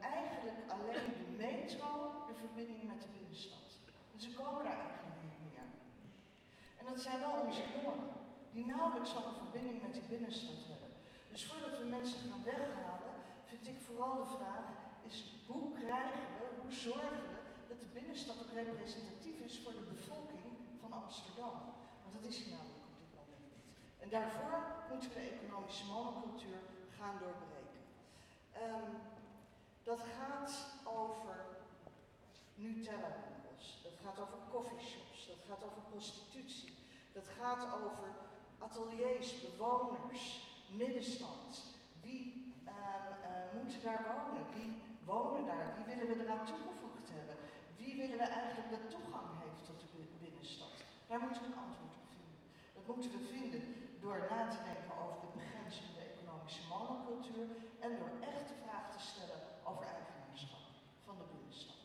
eigenlijk alleen de metro de verbinding met de binnenstad. Dus ze komen daar eigenlijk niet meer. En dat zijn wel onze jongeren, die nauwelijks al een verbinding met die binnenstad hebben. Dus voordat we mensen gaan weghalen, vind ik vooral de vraag, is hoe krijgen we, hoe zorgen we dat de binnenstad ook representatief is voor de bevolking van Amsterdam? Want dat is hier namelijk op dit moment niet. En daarvoor moeten we de economische monocultuur gaan doorbreken. Ehm, dat gaat over Nutella-winkels, dat gaat over coffeeshops, dat gaat over prostitutie, dat gaat over ateliers, bewoners, middenstand. Wie uh, uh, moet daar wonen? Wie wonen daar? Wie willen we eraan toegevoegd hebben? Wie willen we eigenlijk dat toegang heeft tot de binnenstad? Daar moeten we een antwoord op vinden. Dat moeten we vinden door na te denken over de begrenzing van de economische monocultuur en door echt te stellen over eigenaarschap van de binnenstad.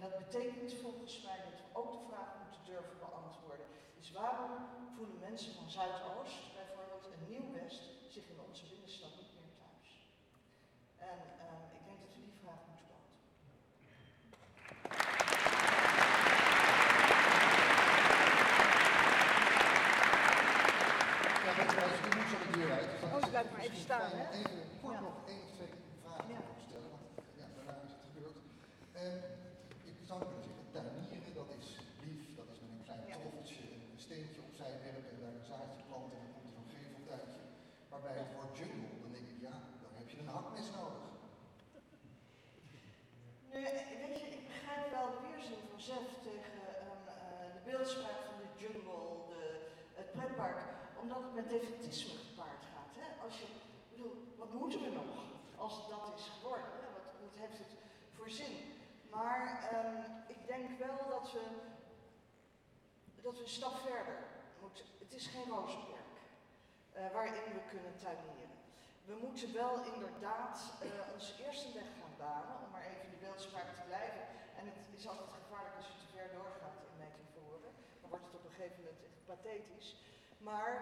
En dat betekent volgens mij dat we ook de vraag moeten durven beantwoorden. Is waarom voelen mensen van Zuidoost, bijvoorbeeld en Nieuw-West, zich in onze binnenstad niet meer thuis? En uh, ik denk dat we die vraag moeten Ja. Dus de deur uit. Dus oh, blijf maar even staan, hè? Even kort ja. nog één of twee vragen ja. stellen, want ja, daarna is het gebeurd. En ik zou kunnen zeggen, tuinieren, dat is lief, dat is met een klein ja. toffeltje, een steentje opzij werpen en daar een zaadje planten en dan komt er zo'n geveltuintje. Maar bij het woord jungle, dan denk ik, ja, dan heb je een hakmes nodig. Nu, weet je, ik begrijp wel de weerzin van Zef tegen um, uh, de beeldspraak van de jungle, de, het pretpark, omdat het met defetisme gepaard gaat. Hè? Als je, bedoel, wat moeten we nog als het dat is geworden? Hè? Wat, wat heeft het voor zin? Maar um, ik denk wel dat we, dat we een stap verder moeten. Het is geen rozenberg uh, waarin we kunnen tuinieren. We moeten wel inderdaad uh, ons eerst een weg gaan banen, om maar even in de beeldspraak te blijven. En het is altijd gevaarlijk als je te ver doorgaat in metaforen. Dan wordt het op een gegeven moment echt pathetisch. Maar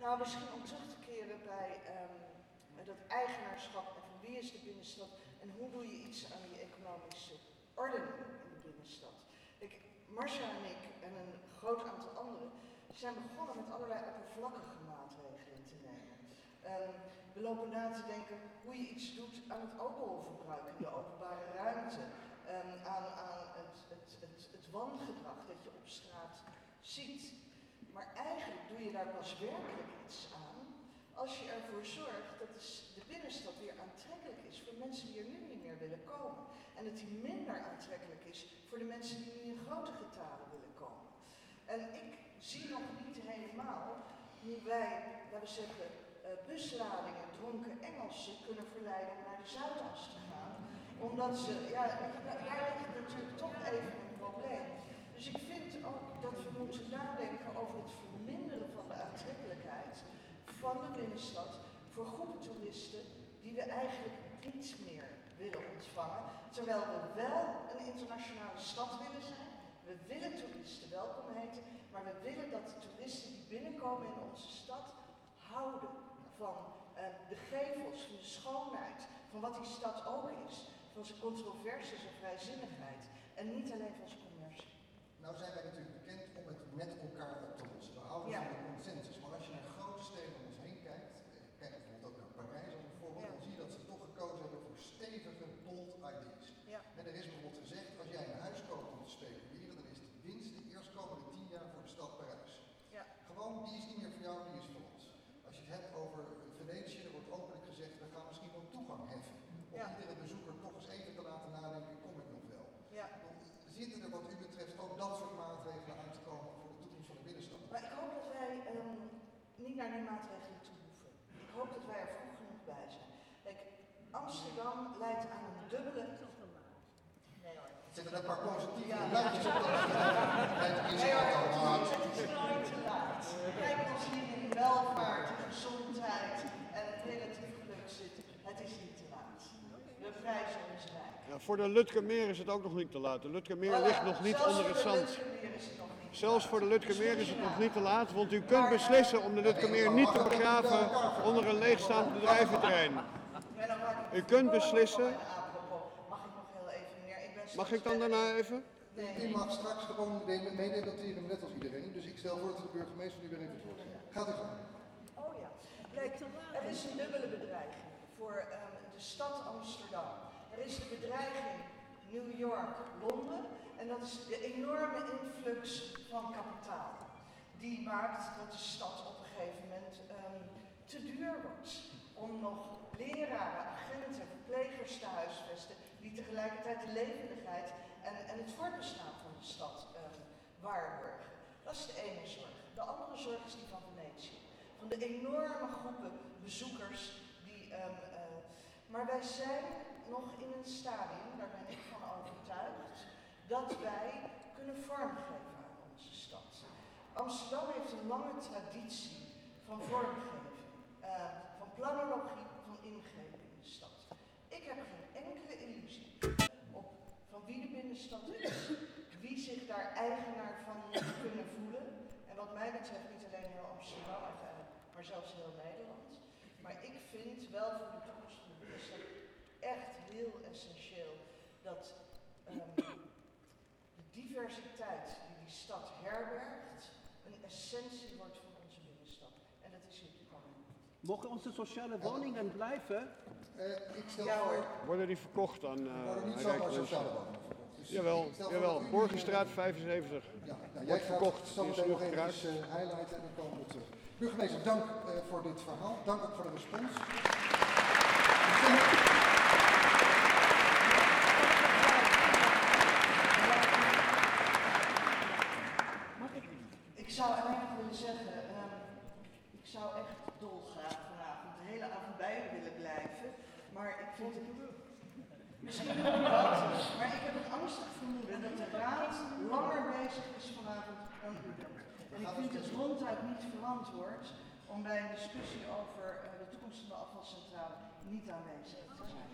nou, misschien om terug te keren bij um, dat eigenaarschap en van wie is de binnenstad en hoe doe je iets aan die economische ordening in de binnenstad. Ik, Marcia en ik en een groot aantal anderen zijn begonnen met allerlei oppervlakkige maatregelen te nemen. Um, we lopen na te denken hoe je iets doet aan het alcoholverbruik in de openbare ruimte. Um, aan, aan het, het, het, het wangedrag dat je op straat ziet. Maar eigenlijk doe je daar pas werkelijk iets aan als je ervoor zorgt dat de, binnenstad weer aantrekkelijk is voor mensen die er nu niet meer willen komen. En dat die minder aantrekkelijk is voor de mensen die nu in grote getalen willen komen. En ik zie nog niet helemaal hoe wij, laten we zeggen, uh, busladingen dronken Engelsen kunnen verleiden om naar de Zuidas te gaan. Omdat ze, ja, daar ligt natuurlijk toch even een probleem. Dus ik vind ook dat we moeten nadenken over het verminderen van de aantrekkelijkheid van de binnenstad voor groepen toeristen die we eigenlijk niet meer willen ontvangen. Terwijl we wel een internationale stad willen zijn. We willen toeristen welkom heten, maar we willen dat de toeristen die binnenkomen in onze stad houden van uh, de gevels, van de schoonheid, van wat die stad ook is, van zijn controversies en vrijzinnigheid en niet alleen van zijn commercie. Nou zijn wij natuurlijk bekend om het met elkaar op te lossen. We houden ja. van de consensus, maar als je naar grote steden om ons heen kijkt, kijk bijvoorbeeld ook naar Parijs als een voorbeeld, ja. dan zie je dat ze toch gekozen hebben voor stevige, bold ideas. Ja. En er is bijvoorbeeld gezegd, als jij een huis koopt om te speculeren, dan is de winst de eerstkomende tien jaar voor de stad Parijs. Ja. Gewoon, die is niet meer voor jou, die is voor ons. Als je het hebt over Venetië, er wordt openlijk gezegd, we gaan misschien wel toegang heffen. Om ja. iedere bezoeker toch eens even te laten nadenken, kom ik nog wel. Ja. Dan zitten er wat u betreft ook dat soort maatregelen aan te komen voor de toekomst van de binnenstad. Maar ik hoop dat wij um, niet naar die maatregelen toe hoeven. Ik hoop dat wij er vroeg genoeg bij zijn. Kijk, Amsterdam leidt aan een dubbele... Nee hoor. Zitten er een paar positieve ja. duimpjes op dat het is nee, hoor, het is nooit te laat. Kijk ons hier in welvaart, gezondheid en het relatief geluk zitten. Het is niet te laat. We prijzen ons rijk. Ja, voor de Lutkemeer is het ook nog niet te laat. De Lutkemeer Voilà, ligt nog niet onder het zand. Lutkemeer is het nog niet te Zelfs voor de Lutkemeer is het nog niet te laat, want u kunt beslissen om de Lutkemeer niet te begraven onder een leegstaand bedrijventerrein. U kunt Oh, beslissen. mag ik nog heel even, meneer? Ik ben Mag straks ik dan daarna even? U mag straks gewoon de- meedebatteren, net als iedereen. Dus ik stel voor dat de burgemeester nu weer even het woord. Gaat u gang. Oh ja. Kijk, er is een dubbele bedreiging voor ehm, de stad Amsterdam. Is de bedreiging New York, Londen. En dat is de enorme influx van kapitaal. Die maakt dat de stad op een gegeven moment ehm, te duur wordt. Om nog leraren, agenten, verplegers te huisvesten. Die tegelijkertijd de levendigheid en, en het voortbestaan van de stad ehm, waarborgen. Dat is de ene zorg. De andere zorg is die van Venetië van de enorme groepen bezoekers die. ehm, eh, maar wij zijn nog in een stadium, daar ben ik van overtuigd, dat wij kunnen vormgeven aan onze stad. Amsterdam heeft een lange traditie van vormgeving, eh, van planologie, van ingrepen in de stad. Ik heb geen enkele illusie op van wie de binnenstad is, wie zich daar eigenaar van moet kunnen voelen. En wat mij betreft niet alleen heel Amsterdam maar zelfs heel Nederland. Maar ik vind wel voor de toekomst van de binnenstad echt heel essentieel dat ehm, de diversiteit die die stad herbergt een essentie wordt van onze binnenstad. En dat is hier gekomen. Mogen onze sociale woningen blijven? Eh, ik stel Ja, voor. Worden die verkocht aan er worden eh niet zomaar rijke sociale mensen? woningen verkocht. Dus Jawel, ik jawel. Borgenstraat 75. Ja, nou, Wordt verkocht, zo die is meteen nog even uh, highlighten en dan komen we terug. Burgemeester, dank eh, voor dit verhaal. Dank ook voor de respons. Ik zou alleen nog willen zeggen, ehm, ik zou echt dolgraag vanavond de hele avond bij u willen blijven. Het misschien wat, maar ik heb een angstig vermoeden dat de raad langer bezig is vanavond dan u. En ik vind het ronduit niet verantwoord om bij een discussie over eh, de toekomst van de afvalcentrale niet aanwezig te zijn.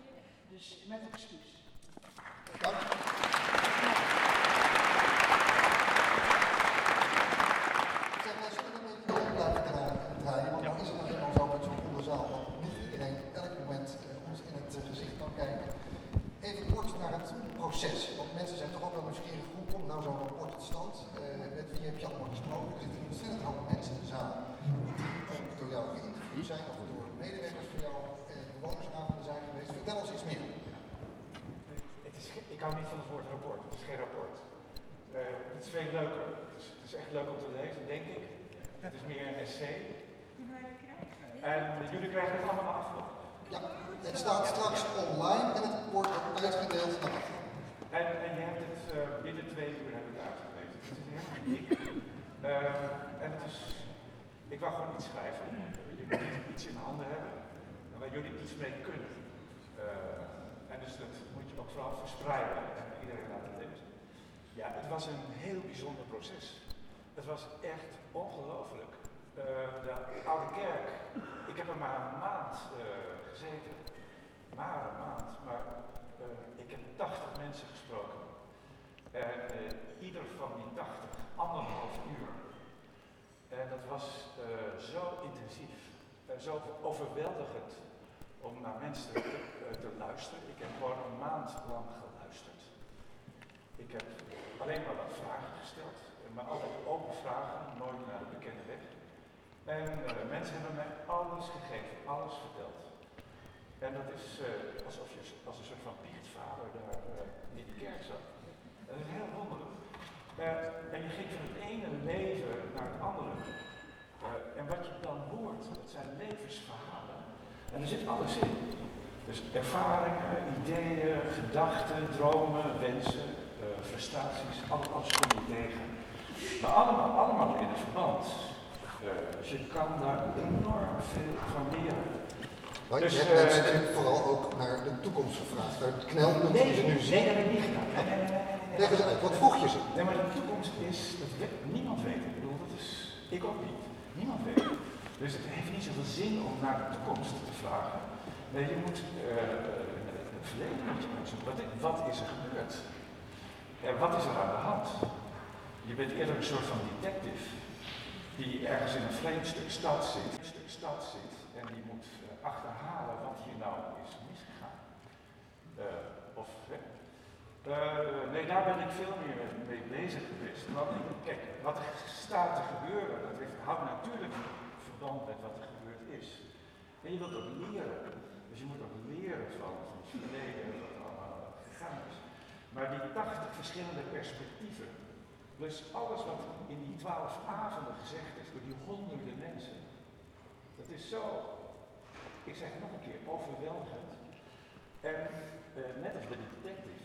Dus met excuus. Dank. Zeg, wij zullen een beetje door blijven draaien, draaien, want dan is het nog eenmaal zo met zo'n volle zaal dat niet iedereen elk moment eh, ons in het eh, gezicht kan kijken. Even kort naar het proces, want mensen zijn toch ook wel nieuwsgierig, hoe komt nou zo'n rapport tot stand? Eh, met wie heb je allemaal gesproken? Er zitten ontzettend hoop mensen in de zaal die ook door jou geïnterviewd zijn of door medewerkers van jou eh, bewonersavonden zijn geweest. Vertel ons iets meer. Het is, ik hou niet van het woord rapport, het is geen rapport. Eh, het is veel leuker. Het is, het is echt leuk om te lezen, denk ik. Het is meer een essay. En jullie krijgen het allemaal af. Ja, het staat straks online en het wordt uitgedeeld achteren. En, en je hebt het eh, binnen twee uur heb ik het uitgelezen. Het is helemaal dik. Eh, en het is, ik wou gewoon iets schrijven. Iets in handen hebben waar jullie iets mee kunnen. Eh, en dus dat moet je ook vooral verspreiden en iedereen laten lezen. Ja, het was een heel bijzonder proces. Het was echt ongelooflijk. Eh, de oude kerk, ik heb er maar een maand eh, gezeten. Maar een maand. Maar ik heb 80 mensen gesproken. En ieder van die 80, anderhalf uur. En dat was zo intensief, en zo overweldigend om naar mensen te, eh, te luisteren. Ik heb gewoon een maand lang geluisterd. Ik heb alleen maar wat vragen gesteld, maar altijd open vragen, nooit naar de bekende weg. En eh, mensen hebben mij alles gegeven, alles verteld. En dat is eh, alsof je als een soort van biechtvader daar eh, in de kerk zat. En dat is heel wonderlijk. Eh, en je ging van het ene leven naar het andere. Eh, en wat je dan hoort, dat zijn levensverhalen. En er zit alles in. Dus ervaringen, ideeën, gedachten, dromen, wensen, eh, frustraties, alles, kom je tegen. Maar allemaal, allemaal in een verband. Eh, dus je kan daar enorm veel van leren. Want Dus, je hebt mensen vooral ook naar de toekomst gevraagd, naar het knelpunt die ze nu nee, dat heb ik niet gedaan. Nee, nee, nee, nee, nee, nee. Leg eens uit, wat vroeg je ze? Nee, maar de toekomst is, dat weet, niemand weet. Ik bedoel, dat is, ik ook niet. Dus het heeft niet zoveel zin om naar de toekomst te vragen. Nee, je moet eh, eh, het verleden. Wat, is er gebeurd? En wat is er aan de hand? Je bent eerder een soort van detective die ergens in een vreemd stuk stad zit, een stuk stad zit en die moet eh, achterhalen wat hier nou is misgegaan. Uh, of nee, daar ben ik veel meer mee bezig geweest. Want kijk, wat er staat te gebeuren, dat heeft, houdt natuurlijk verband met wat er gebeurd is. En je wilt ook leren. Dus je moet ook leren van, het verleden, wat allemaal gegaan is. Maar die 80 verschillende perspectieven, plus alles wat in die twaalf avonden gezegd is door die honderden mensen, dat is zo, ik zeg het nog een keer, overweldigend. En uh, net als die detective,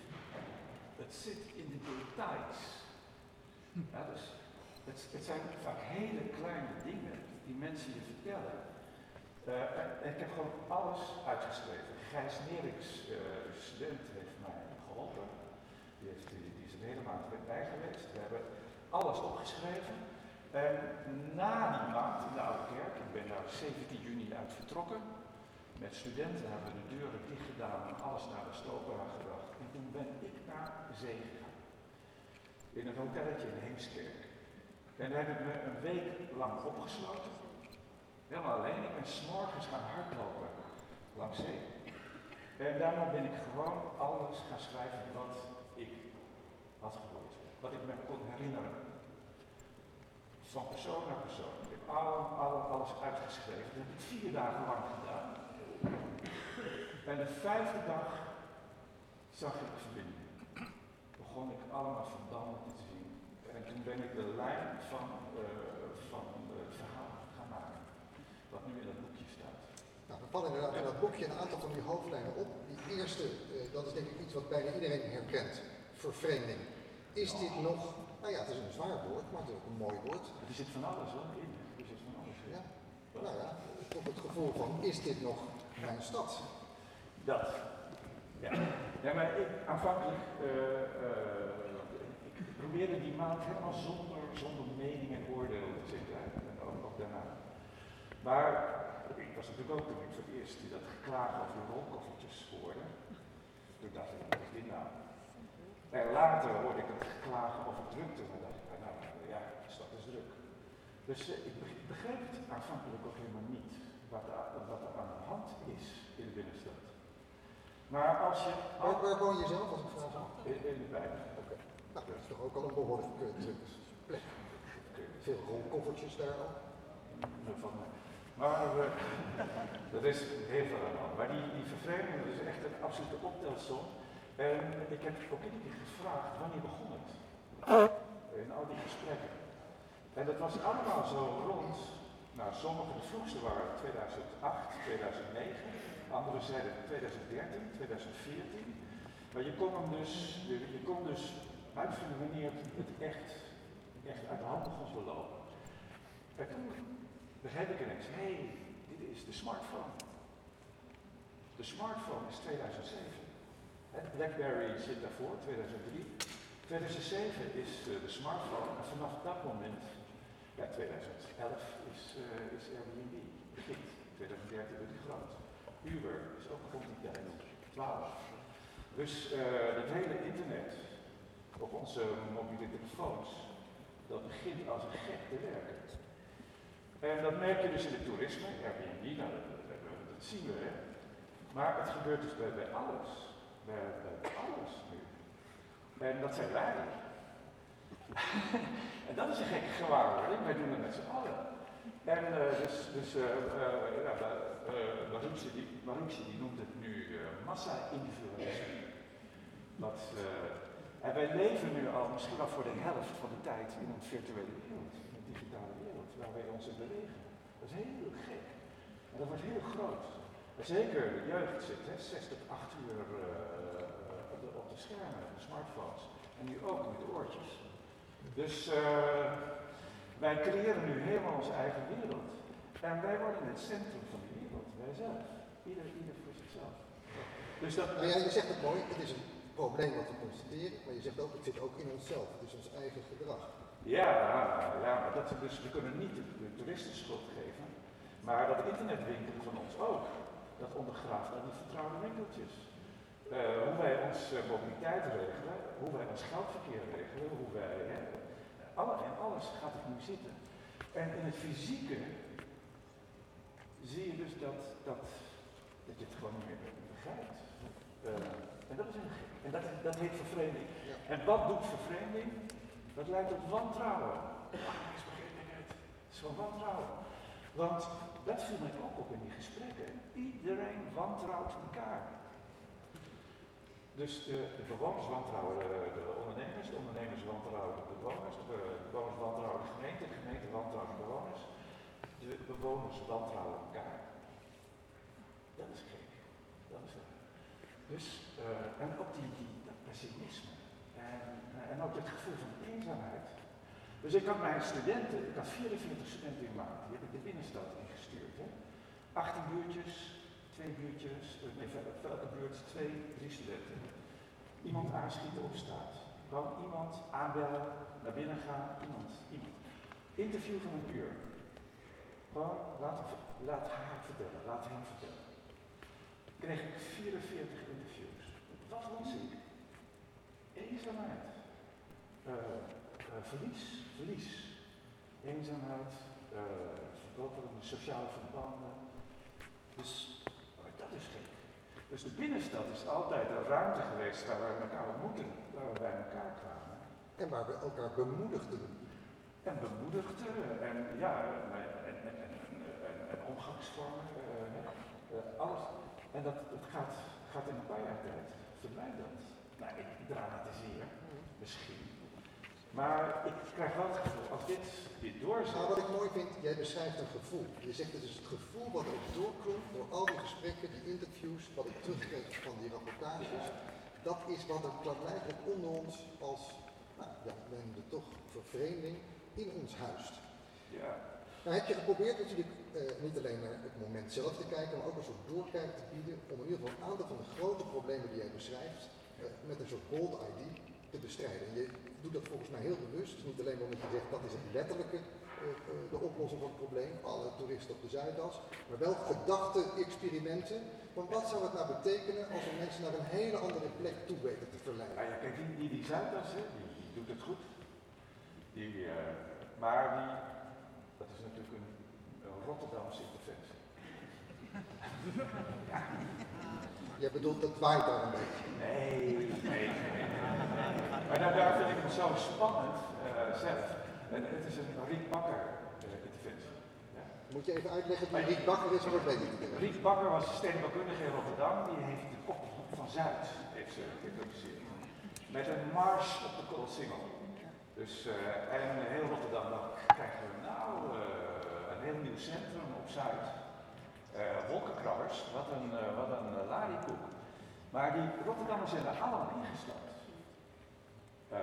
het zit in de details. Dus het, het, zijn vaak hele kleine dingen die mensen je vertellen. Uh, ik heb gewoon alles uitgeschreven. Gijs Neriks, uh, student, heeft mij geholpen. Die, heeft, is een hele maand bij geweest. We hebben alles opgeschreven. En na die maand in de Oude Kerk, ik ben daar 17 juni uit vertrokken, met studenten hebben we de deuren dicht gedaan en alles naar de stopera gebracht. En toen ben ik naar zee gegaan. In een hotelletje in Heemskerk. En daar heb ik me een week lang opgesloten. Helemaal alleen. Ik ben s'morgens gaan hardlopen langs zee. En daarna ben ik gewoon alles gaan schrijven wat ik had gehoord. Wat ik me kon herinneren. Van persoon naar persoon. Ik heb alles uitgeschreven. Dat heb ik vier dagen lang gedaan. En de vijfde dag zag ik verbinding. Begon ik allemaal verbanden te zien. En toen ben ik de lijn van, uh, van het verhaal gaan maken. Wat nu in dat boekje staat. Nou, we vallen inderdaad in dat boekje een aantal van die hoofdlijnen op. Die eerste, uh, dat is denk ik iets wat bijna iedereen herkent. Vervreemding. Is dit nog, nou ja, het is een zwaar woord, maar het is ook een mooi woord. Er zit van alles hoor, in. Er zit van alles in. Ja, nou ja, toch het gevoel van, is dit nog mijn stad? Dat. Ja. maar ik, aanvankelijk, uh, uh, ik probeerde die maand helemaal zonder, zonder mening en oordeel te zitten. En ook, ook, daarna. Maar ik was natuurlijk ook voor het eerst die dat geklaag over rolkoffertjes hoorde. Toen dacht ik, wat is dit nou? En later hoorde ik het geklagen over drukte. En dacht ik, nou ja, de stad is druk. Dus ik begreep het aanvankelijk ook helemaal niet. Wat wat er aan de hand is in de binnenstad. Maar als je. Waar, waar woon je zelf als ik vraag mag? In, in de Bijbel. Oké. Okay. Nou, dat is toch ook al een behoorlijk plek. Veel rolkoffertjes daar al. Van mij. Maar uh, dat is heel veel aan hand. Maar die, die vervreemding is echt een absolute optelsom. En ik heb ook iedere keer gevraagd wanneer begon het? In al die gesprekken. En dat was allemaal zo rond. Nou, sommige, de vroegste waren 2008, 2009. Anderen zeiden 2013, 2014. Maar je kon hem dus, je, je kon dus wanneer het echt, echt uit de hand begon te lopen. En toen begreep ik ineens, hé, hey, dit is de smartphone. De smartphone is 2007. Het Blackberry zit daarvoor, 2003. 2007 is uh, de smartphone en vanaf dat moment, ja 2011 is, uh, is Airbnb, begint. 2013 wordt die groot. Uber is ook rond die tijd, 12. Dus uh, het hele internet op onze mobiele telefoons, dat begint als een gek te werken. En dat merk je dus in het toerisme, Airbnb, nou, dat, dat, dat zien we. Hè. Maar het gebeurt dus bij, bij alles. Bij, bij alles nu. En dat zijn wij. en dat is een gekke gewaarwording, wij doen het met z'n allen. En uh, dus, dus uh, uh, ja, Marunci, die, die noemt het nu massa-individualisme. Dat, en wij leven nu al misschien wel voor de helft van de tijd in een virtuele wereld, in een digitale wereld, waar wij ons in bewegen. Dat is heel gek. En dat wordt heel groot. Zeker de jeugd zit hè, 6 tot 8 uur op de, op, de, schermen, de smartphones. En nu ook met de oortjes. Dus wij creëren nu helemaal onze eigen wereld. En wij worden het centrum van die wereld, wij zelf. Ieder, ieder voor zichzelf. Dus dat, ja, je zegt het mooi, het is een probleem wat we constateren, maar je zegt ook, het zit ook in onszelf, het is ons eigen gedrag. Ja, ja maar dat, dus we kunnen niet de, de toeristen schuld geven, maar dat internetwinkelen van ons ook, dat ondergraaft al die vertrouwde winkeltjes. Uh, hoe wij onze uh, mobiliteit regelen, hoe wij ons geldverkeer regelen, hoe wij, hè, alle, zitten. En in het fysieke zie je dus dat, dat, dat je het gewoon niet meer begrijpt. Uh, En dat is een. En dat, dat heet vervreemding. Ja. En wat doet vervreemding? Dat leidt tot wantrouwen. Ah, ik begrijp het. Zo'n wantrouwen. Want dat viel mij ook op in die gesprekken. Iedereen wantrouwt elkaar. Dus de, bewoners wantrouwen de, de ondernemers, de ondernemers wantrouwen de bewoners, de bewoners wantrouwen de gemeente, de gemeente wantrouwt de bewoners, de bewoners wantrouwen elkaar. Dat is gek. Dat is waar. Dus, eh, en ook die, die, dat pessimisme. En, eh, en ook het gevoel van eenzaamheid. Dus ik had mijn studenten, ik had 44 studenten in maand, die heb ik de binnenstad ingestuurd. Hè. 18 buurtjes, twee buurtjes, eh, nee, elke buurt twee, drie studenten. Iemand aanschieten op straat. Gewoon iemand aanbellen, naar binnen gaan, iemand, iemand. Interview van een uur. Gewoon, laat, laat haar vertellen, laat hem vertellen. Kreeg ik 44 interviews. Wat was ik? Eenzaamheid. Eh, eh, verlies, verlies. Eenzaamheid, uh, sociale verbanden. Dus dat is gek. Dus de binnenstad is altijd een ruimte geweest waar we elkaar ontmoeten, waar we bij elkaar kwamen. En waar we elkaar bemoedigden. En bemoedigden en ja, en, en, en, en, en omgangsvormen, uh, alles. En dat, dat gaat, gaat in een paar jaar tijd verdwijnt dat. Nou, ik dramatiseer, misschien. Maar ik krijg wel het gevoel, als dit, dit doorzet... Nou, wat ik mooi vind, jij beschrijft een gevoel. Je zegt het is het gevoel wat ook doorkomt door al die gesprekken, die interviews, wat ik terugkreeg van die rapportages. Dat is wat er klaarblijkelijk onder ons als, nou ja, het toch vervreemding, in ons huist. Ja. Nou heb je geprobeerd natuurlijk uh, niet alleen naar het moment zelf te kijken, maar ook een soort doorkijk te bieden om in ieder geval een aantal van de grote problemen die jij beschrijft, uh, met een soort bold ID te bestrijden. En je doet dat volgens mij heel bewust, dus niet alleen omdat je zegt dat is het letterlijke uh, de oplossing van het probleem, alle toeristen op de Zuidas, maar wel gedachte-experimenten. van wat zou het nou betekenen als we mensen naar een hele andere plek toe weten te verleiden? Nou ja, kijk, die, die, die Zuidas, hè, die, die doet het goed. Die, maar die, dat is natuurlijk een, een Rotterdamse interventie. ja. Jij bedoelt, dat waait daar een beetje? Nee, nee, nee. Maar daar, daar vind ik het zo spannend uh, zelf. En het is een Riek Bakker uh, interventie. Ja. Moet je even uitleggen wie Riek Bakker is, want weet ik. Riek Bakker was stedenbouwkundige in Rotterdam. Die heeft de kop van Zuid heeft ze geïntroduceerd. Met een mars op de Koolsingel. Dus, uh, en heel Rotterdam, dan krijgen we nou een heel nieuw centrum op Zuid. wolkenkrabbers, wat een, wat een lariekoek. Maar die Rotterdammers zijn er allemaal ingestapt. Uh,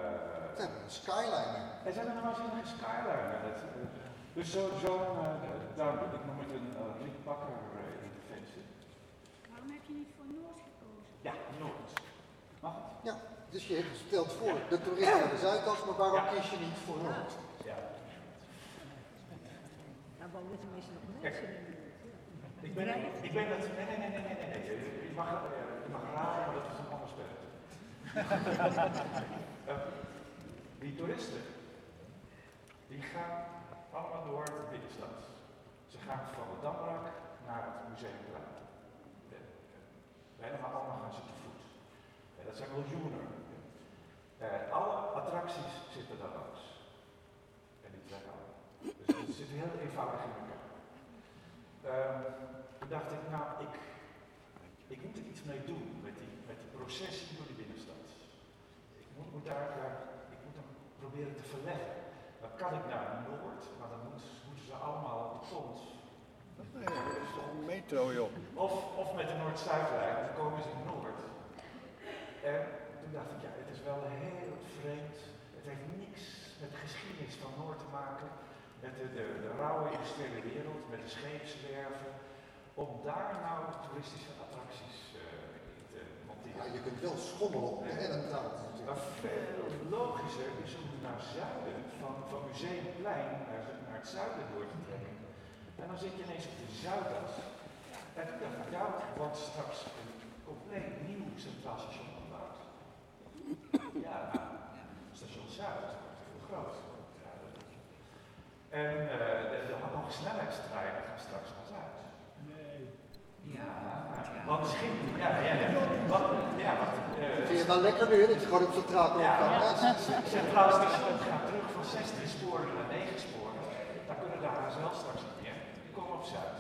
ze hebben een skyliner. En ze hebben nog een skyliner. Dat, uh, dus zo'n, zo uh, daarom ik noem het een uh, Riek Bakker interventie. Waarom heb je niet voor Noord gekozen? Ja, Noord. Mag het? Ja, dus je stelt voor de toeristen naar de Zuidas, maar waarom ja. kies je niet voor Noord? Ja. Nou, wonen tenminste nog mensen in de ik ben, ik ben dat. Nee, nee, nee, nee, nee. nee. Je, mag, je mag raden, maar dat is een ander spel. uh, die toeristen, die gaan allemaal door de binnenstad. Ze gaan van de Damrak naar het Museumplein. Bijna allemaal gaan ze te voet. Dat zijn miljoenen. Alle attracties zitten daar langs. En die trekken. Dus het zit heel eenvoudig in elkaar. Toen dacht ik, nou, ik, ik moet er iets mee doen met die, met die processie die moet, moet daar, daar, ik moet hem proberen te verleggen. Dan kan ik naar Noord, maar dan moet, moeten ze allemaal op de pont. Nee, dat is toch een metro, joh. Of, of met de Noord-Zuidlijn, dan komen ze in Noord. En toen dacht ik, ja, het is wel heel vreemd. Het heeft niks met de geschiedenis van Noord te maken. Met de, de, de rauwe industriële wereld, met de scheepswerven om daar nou toeristische attracties uh, in te monteren. Ja, je kunt wel schommelen op de Ellentaal. Maar veel logischer is om naar zuiden, van, van Museumplein naar, naar het zuiden door te trekken. En dan zit je ineens op de Zuidas. En toen dacht ik, ja, er wordt straks een compleet nieuw centraal station gebouwd. Ja, station Zuid wordt heel groot. En uh, de, de hoge snelheidstreinen gaan straks naar Zuid. Nee. Ja, ja. Want misschien, ja, ja, ja. Wat, ja, wat, eh, Vind je het nou lekker nu, dat je gewoon op zo'n ja, loopt? ja. Dus het gaat terug van 16 sporen naar 9 sporen. Dan kunnen de HSL straks niet meer. Die komen op Zuid.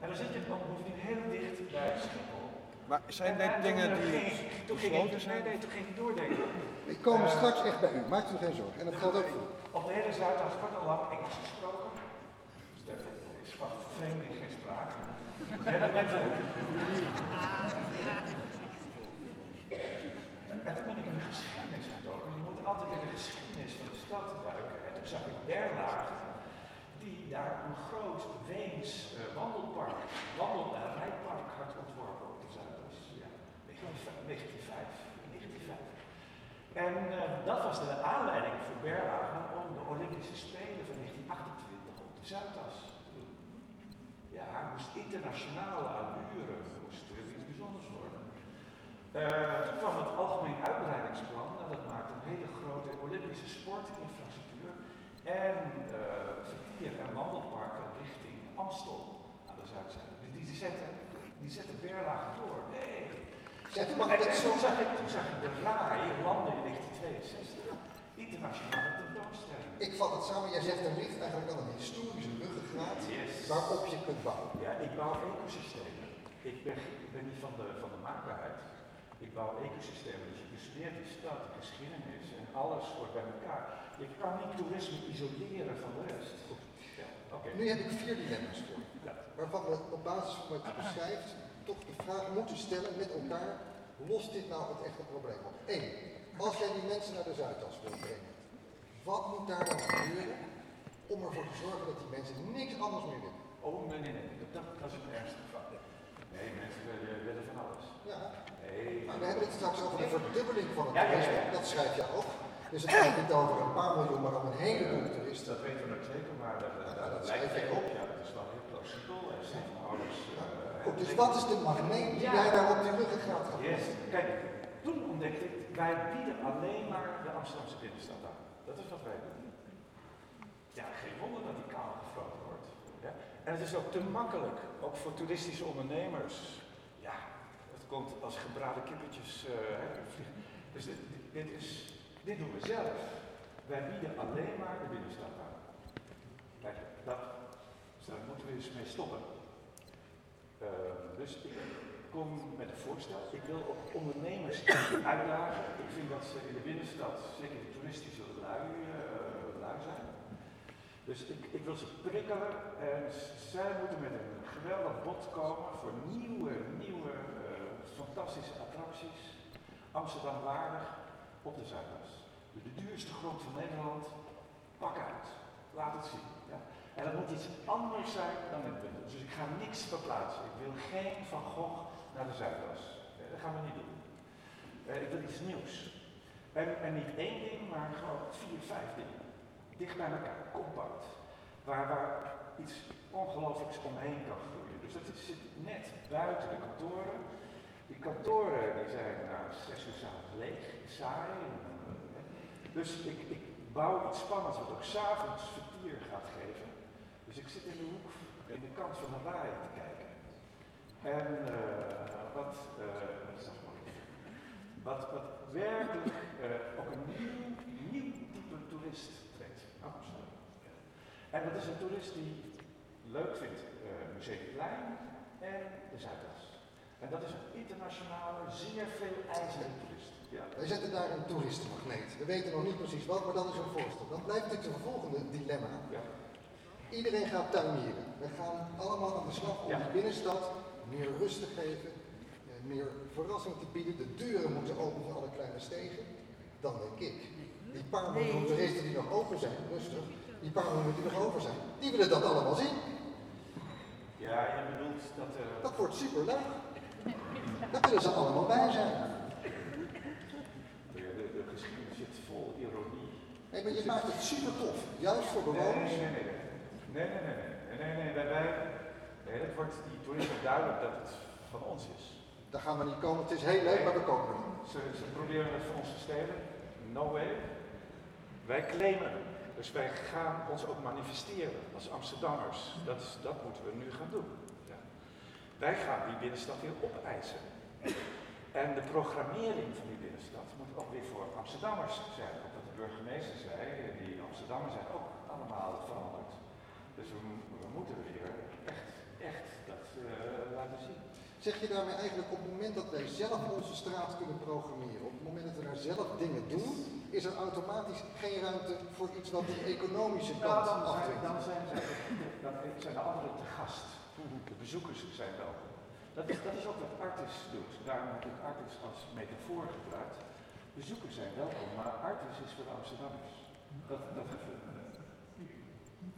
En dan zit je dan bovendien heel dicht bij Schiphol. Maar zijn dit en dingen toen, eh, die toen ging ik, zijn? Nee, nee, toen ging ik doordenken. Ik kom straks echt bij u, maakt u geen zorgen. En dat geldt ook voor u. Op de hele Zuidas wordt al lang Engels gesproken. Dus dat is van vervreemding geen sprake. En dan met, en toen ben ik in de geschiedenis gedoken. Je moet altijd in de geschiedenis van de stad duiken. En toen zag ik Berlage, die daar een groot Weens eh, wandelpark, wandel- en rijpark had ontworpen op de Zuidas. Ja, 1905. 1905. En eh, dat was de aanleiding voor Berlage om de Olympische Spelen van 1928 op de Zuidas te doen. Ja, het moest internationale allure, het moest uh, iets bijzonders worden. Eh, toen kwam het algemeen uitbreidingsplan en dat maakte een hele grote Olympische sportinfrastructuur en eh, verkeer en wandelparken richting Amstel aan de zuidzijde. Dus die, zetten, die zetten Berlage door. Nee. Zegt u, En, zo toen, zag ik, toen zag ik de RAI landen in 1962. Internationale tentoonstelling. Ik vat het samen, jij zegt een ligt eigenlijk aan een historische ruggengraat Yes. waarop je kunt bouwen. Ja, ik bouw ecosystemen. Ik ben, ik ben niet van de, van de maakbaarheid. Ik bouw ecosystemen. Dus je bestudeert die stad, de geschiedenis en alles hoort bij elkaar. Je kan niet toerisme isoleren van de rest. Ja. Nu heb ik vier dilemma's voor Ja. waarvan we op basis van wat je beschrijft toch de vraag moeten stellen met elkaar, lost dit nou het echte probleem op? Eén, als jij die mensen naar de Zuidas wilt brengen, wat moet daar dan gebeuren om ervoor te zorgen dat die mensen niks anders meer willen? Oh, nee, nee, nee. Dat, dat is een ernstige fout. Nee, mensen willen, willen van alles. Ja, We hebben het straks over de verdubbeling van het Ja, ja, ja. toerisme, dat schrijf je ook. Dus het gaat niet over een paar miljoen, maar om een heleboel toeristen. Dat weten we nog zeker, maar dat, dat, Ja, dat lijkt schrijf mij ik op. Ja, dat is wel heel plausibel. En zijn van ouders. eh, Goed, dus wat is de magneet die Ja. jij daar op die ruggengraat gaat Yes. Kijk, toen ontdekte ik, wij bieden alleen maar de Amsterdamse binnenstad aan. Dat is wat wij doen. Ja, geen wonder dat die kaal gefloten wordt. Ja? En het is ook te makkelijk, ook voor toeristische ondernemers. Komt als gebraden kippetjes. eh, dus dit, dit, is, dit doen we zelf. Wij bieden alleen maar de binnenstad aan. Kijk, dat, dus daar moeten we eens mee stoppen. Uh, dus ik kom met een voorstel. Ik wil ook ondernemers uitdagen. Ik vind dat ze in de binnenstad, zeker de toeristische lui, uh, zijn. Dus ik, ik, wil ze prikkelen en zij moeten met een geweldig bod komen voor nieuwe, nieuwe, uh, fantastische attracties. Amsterdam waardig op de Zuidas. Dus de duurste grond van Nederland, pak uit. Laat het zien. Ja. En dat moet iets anders zijn dan in Bundes. Dus ik ga niks verplaatsen. Ik wil geen Van Gogh naar de Zuidas. Eh, dat gaan we niet doen. Uh, ik wil iets nieuws. En, en, niet één ding, maar gewoon vier, vijf dingen. Dicht bij elkaar, compact. Waar, waar iets ongelooflijks omheen kan groeien. Dus dat zit net buiten de kantoren. Die kantoren die zijn na zes uur s'avonds leeg, saai. Dus ik, ik bouw iets spannends wat ook s'avonds vertier gaat geven. Dus ik zit in de hoek, in de kant van de te kijken. En uh, wat, uh, wat, wat, werkelijk uh, ook een nieuw, type toerist trekt. Amsterdam. En dat is een toerist die leuk vindt Museumplein en de Zuidas. En dat is een internationale, zeer veel eisende toerist. Ja. Wij zetten daar een toeristenmagneet. We weten nog niet precies wat, maar dat is een voorstel. Dan blijft dit een volgende dilemma. Ja. Iedereen gaat tuinieren. We gaan allemaal aan de slag om Ja. de binnenstad meer rust te geven, eh, meer verrassing te bieden. De deuren moeten open voor alle kleine stegen. Dan denk ik, die paar miljoen toeristen die nog open zijn, rustig, die paar miljoen die nog over zijn, die willen dat allemaal zien. Ja, je bedoelt dat. Uh... Dat wordt super leuk. Daar willen ze allemaal bij zijn. De, de, de geschiedenis zit vol ironie. Nee, maar je maakt het super tof. Juist voor bewoners. Nee, nee, nee. Nee, nee, nee. Nee, nee, nee. Wij, wij, nee dat wordt die toeristen duidelijk dat het van ons is. Daar gaan we niet komen. Het is heel leuk, maar we komen er niet. Ze, ze proberen het voor ons te stelen. No way. Wij claimen. Dus wij gaan ons ook manifesteren als Amsterdammers. Dat, dat moeten we nu gaan doen. Wij gaan die binnenstad weer opeisen. En de programmering van die binnenstad moet ook weer voor Amsterdammers zijn. Ook wat de burgemeester zei, die Amsterdammers zijn ook allemaal veranderd. Dus we, we moeten weer echt, echt dat uh, laten zien. Zeg je daarmee eigenlijk op het moment dat wij zelf onze straat kunnen programmeren, op het moment dat we daar zelf dingen doen, is er automatisch geen ruimte voor iets wat die economische Nou, kant dan, zijn, afdwingt? dan zijn, zij, dan zijn de anderen te gast. De bezoekers zijn welkom. Dat is, dat is ook wat Artis doet. Daarom heb ik Artis als metafoor gebruikt. Bezoekers zijn welkom, maar Artis is voor Amsterdammers. Dat, dat even.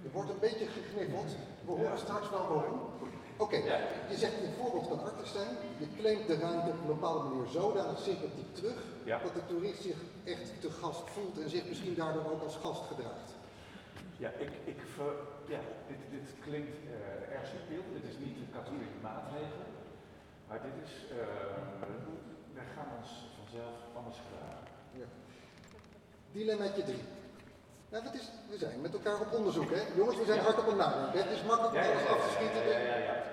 Er wordt een beetje gegniffeld. We horen straks wel waarom. Oké, je zegt een voorbeeld artis zijn. Je claimt de ruimte op een bepaalde manier zodanig sympathiek terug, Ja. dat de toerist zich echt te gast voelt en zich misschien daardoor ook als gast gedraagt. Ja, ik, ik ver, ja dit, dit klinkt uh, erg subtiel. Dit is niet een katholieke maatregel. Maar dit is, uh, wij gaan ons vanzelf anders gedragen. Ja. Dilemmaatje 3. Nou, dat is, we zijn met elkaar op onderzoek, hè? Jongens, we zijn hard op het nadenken. Het is makkelijk om Ja, alles af te schieten.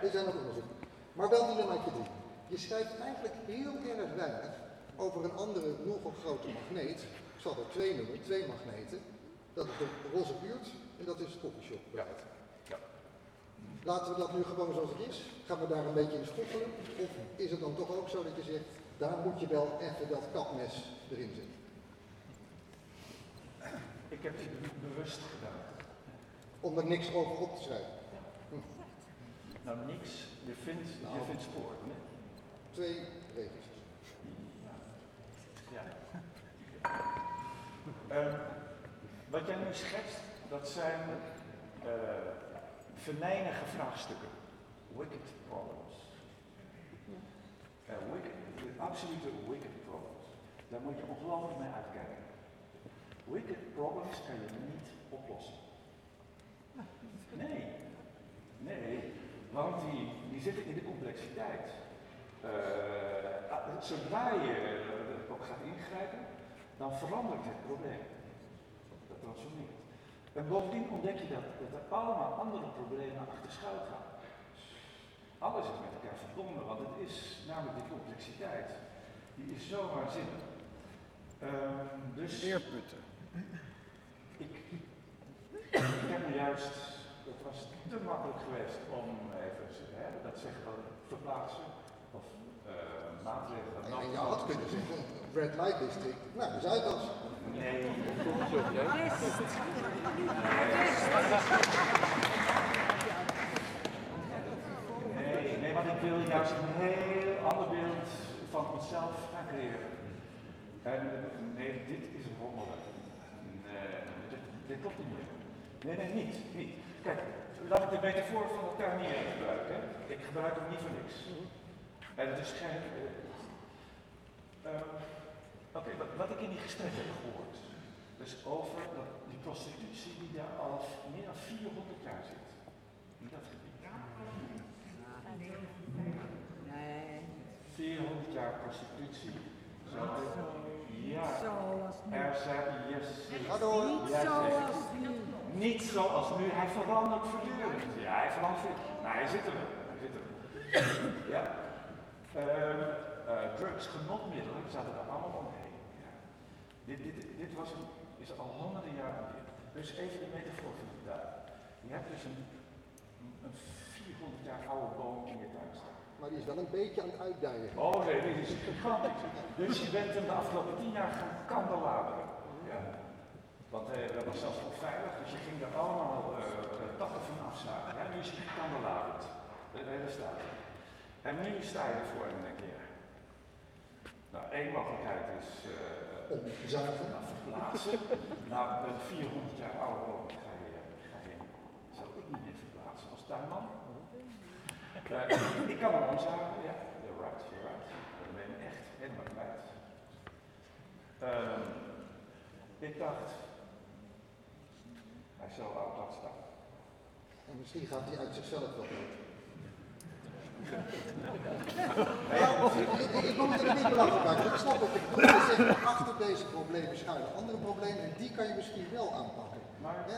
We zijn op onderzoek. Maar wel dilemmaatje 3. Je schrijft eigenlijk heel erg weinig over een andere, nogal grote magneet. Ik zal er twee noemen, twee magneten. Dat is de roze buurt en dat is coffeeshop. Ja. Ja. Laten we dat nu gewoon zoals het is. Gaan we daar een beetje in schoffelen? Of is het dan toch ook zo dat je zegt, daar moet je wel even dat kapmes erin zetten? Ik heb dit be- bewust gedaan. Om er niks over op te schrijven. Nou, niks. Je vindt, je Nou. vindt sporen. hè? Twee regels. Ja. Ehm, wat jij nu schetst, dat zijn eh venijnige vraagstukken. Wicked problems. Eh, wicked, de absolute wicked problems. Daar moet je ongelooflijk mee uitkijken. Wicked problems kan je niet oplossen. Nee. Nee, want die, die zitten in de complexiteit. Ah, zodra je uh, ook gaat ingrijpen, dan verandert het probleem. Dat transformeert. En bovendien ontdek je dat, dat er allemaal andere problemen achter schuil gaan. Alles is met elkaar verbonden, want het is namelijk die complexiteit. Die is zo waanzinnig. Ehm, dus Leerputten. ik, ik heb me juist, het was te makkelijk geweest om even hè, dat zeggen dan verplaatsen of uh, maatregelen. En, en je had kunnen zeggen, Red Light District, nou, Zuidas. Nee, nee, nee, want ik wil juist een heel ander beeld van onszelf gaan creëren. En nee, dit is een rommel. Nee, dit, dit klopt niet meer. Nee, nee, niet, niet. Kijk, laat ik de metafoor van het tuinieren gebruiken. Hè. Ik gebruik hem niet voor niks. En het is geen... Uh, Oké, okay, wat, wat ik in die gesprekken heb gehoord, dus over dat, die prostitutie die daar al meer dan 400 jaar zit. In dat gebied. Nee. 400 jaar prostitutie. Zo, ja. Zoals nu. Er zijn, yes. Niet zoals nu. Niet zoals nu, hij verandert voortdurend. Ja, hij verandert. Nou, hij zit er wel. Hij zit er wel. Ja. Uh, uh, drugs, genotmiddelen zaten er allemaal. Dit, dit, dit was een, is al honderden jaren dit. Dus even de metafoor van de. Je hebt dus een, een 400 jaar oude boom in je tuin staan. Maar die is wel een beetje aan het uitdijen. Oh nee, dit is gigantisch. Dus je bent hem de afgelopen tien jaar gaan kandelaberen. Ja. Want uh, dat was zelfs onveilig, dus je ging er allemaal uh, takken van afzagen. Ja, nu is hij gekandelaberd. De hele staat. En nu sta je ervoor en dan denk je, ja. Nou, één mogelijkheid is uh, omzagen. Nou, verplaatsen. nou, een 400 jaar oude boom ga je, ga je, zou ik niet meer verplaatsen als tuinman. Uh, ik kan hem omzagen, ja, you're right, you're right. Dan ben echt helemaal kwijt. Uh, ik dacht, hij zal wel plat staan. En misschien gaat hij uit zichzelf wel. Ik, ik moet het niet maken. Ik snap je bedoelt. Je zegt, achter deze problemen schuilen andere problemen en die kan je misschien wel aanpakken.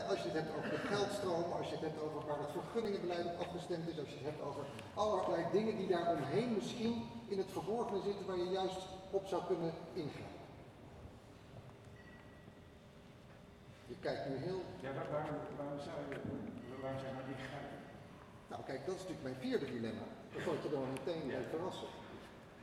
Als je het hebt over de geldstroom, als je het hebt over waar het vergunningenbeleid op afgestemd is, als je het hebt over allerlei dingen die daar omheen misschien in het verborgene zitten waar je juist op zou kunnen ingaan. Je kijkt nu heel. ja, waar, waarom, waarom zou je, niet gaan? Nou, kijk, dat is natuurlijk mijn vierde dilemma. Dat zal ik je dan meteen Ja. mee verrassen.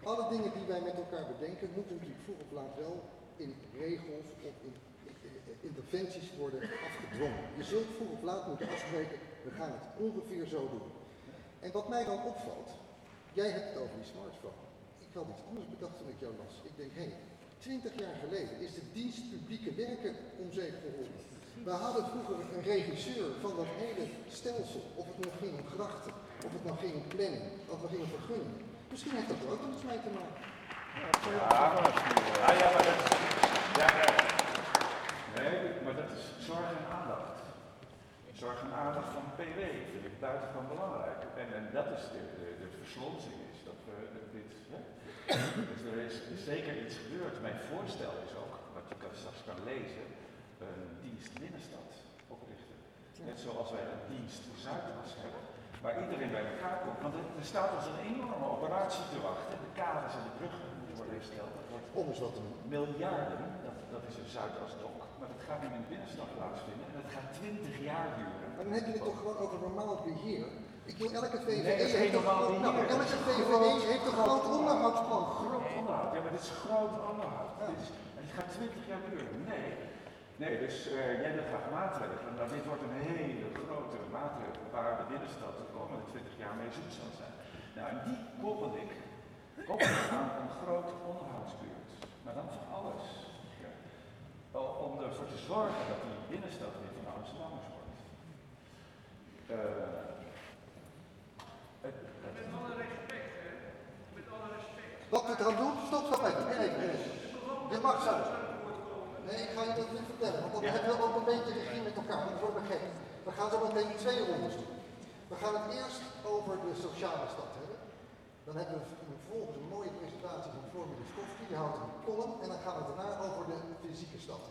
Alle dingen die wij met elkaar bedenken, moeten natuurlijk vroeg of laat wel in regels of in, in- interventies worden afgedwongen. Je zult vroeg of laat moeten afspreken, we gaan het ongeveer zo doen. En wat mij dan opvalt, jij hebt het over die smartphone. Ik had iets anders bedacht toen ik jou las. Ik denk, hé, twintig jaar geleden is de dienst publieke werken om zeep geholpen. We hadden vroeger een regisseur van dat hele stelsel, of het nou ging om grachten, of het nou ging om of het ging om vergunningen. Misschien heeft dat ook iets mee te maken. Ah ja, maar dat is, ja, ja. Nee, maar dat is zorg en aandacht. Zorg en aandacht van PW vind ik buitengewoon belangrijk. En, en dat is de, de, de is dat we dit, hè? Dus er is zeker iets gebeurd. Mijn voorstel is ook, wat je kan, straks kan lezen, een dienst binnenstad oprichten. Net zoals wij een dienst Zuidas hebben, waar iedereen bij elkaar komt. Want er, er staat ons een enorme operatie te wachten. De kaders en de bruggen moeten worden hersteld. Dat wordt doen. miljarden, dat, dat is een Zuidasdok. Maar dat gaat niet in de binnenstad plaatsvinden. En dat gaat 20 jaar duren. Maar dan heb je het toch gewoon over normaal beheer. Ik wil elke VVE Nee, heeft toch nou, elke VVE heeft een groot onderhoudsplan. Groot onderhoud. Ja, maar dit is groot onderhoud. Dit is, en het gaat 20 jaar duren. Nee. Nee, dus eh, jij wil graag maatregelen. Nou, dit wordt een hele grote maatregel waar de binnenstad de komende 20 jaar mee zoet zal zijn. Nou, en die koppel ik, koppel ik aan een grote onderhoudsbuurt. Maar dan voor alles. Ja. Om ervoor te zorgen dat die binnenstad weer van Amsterdammers wordt. Eh, het- het- Wat we eraan doen, stop, stop even. Nee, nee, nee. Dit mag zo. Nee, ik ga je dat niet vertellen, want dan Ja. hebben we ook een beetje regie met elkaar. Dat wordt gek. We gaan zo meteen twee rondes doen. We gaan het eerst over de sociale stad hebben. Dan hebben we vervolgens een mooie presentatie van Floor Miluskowski, die houdt een column. En dan gaan we daarna over de fysieke stad.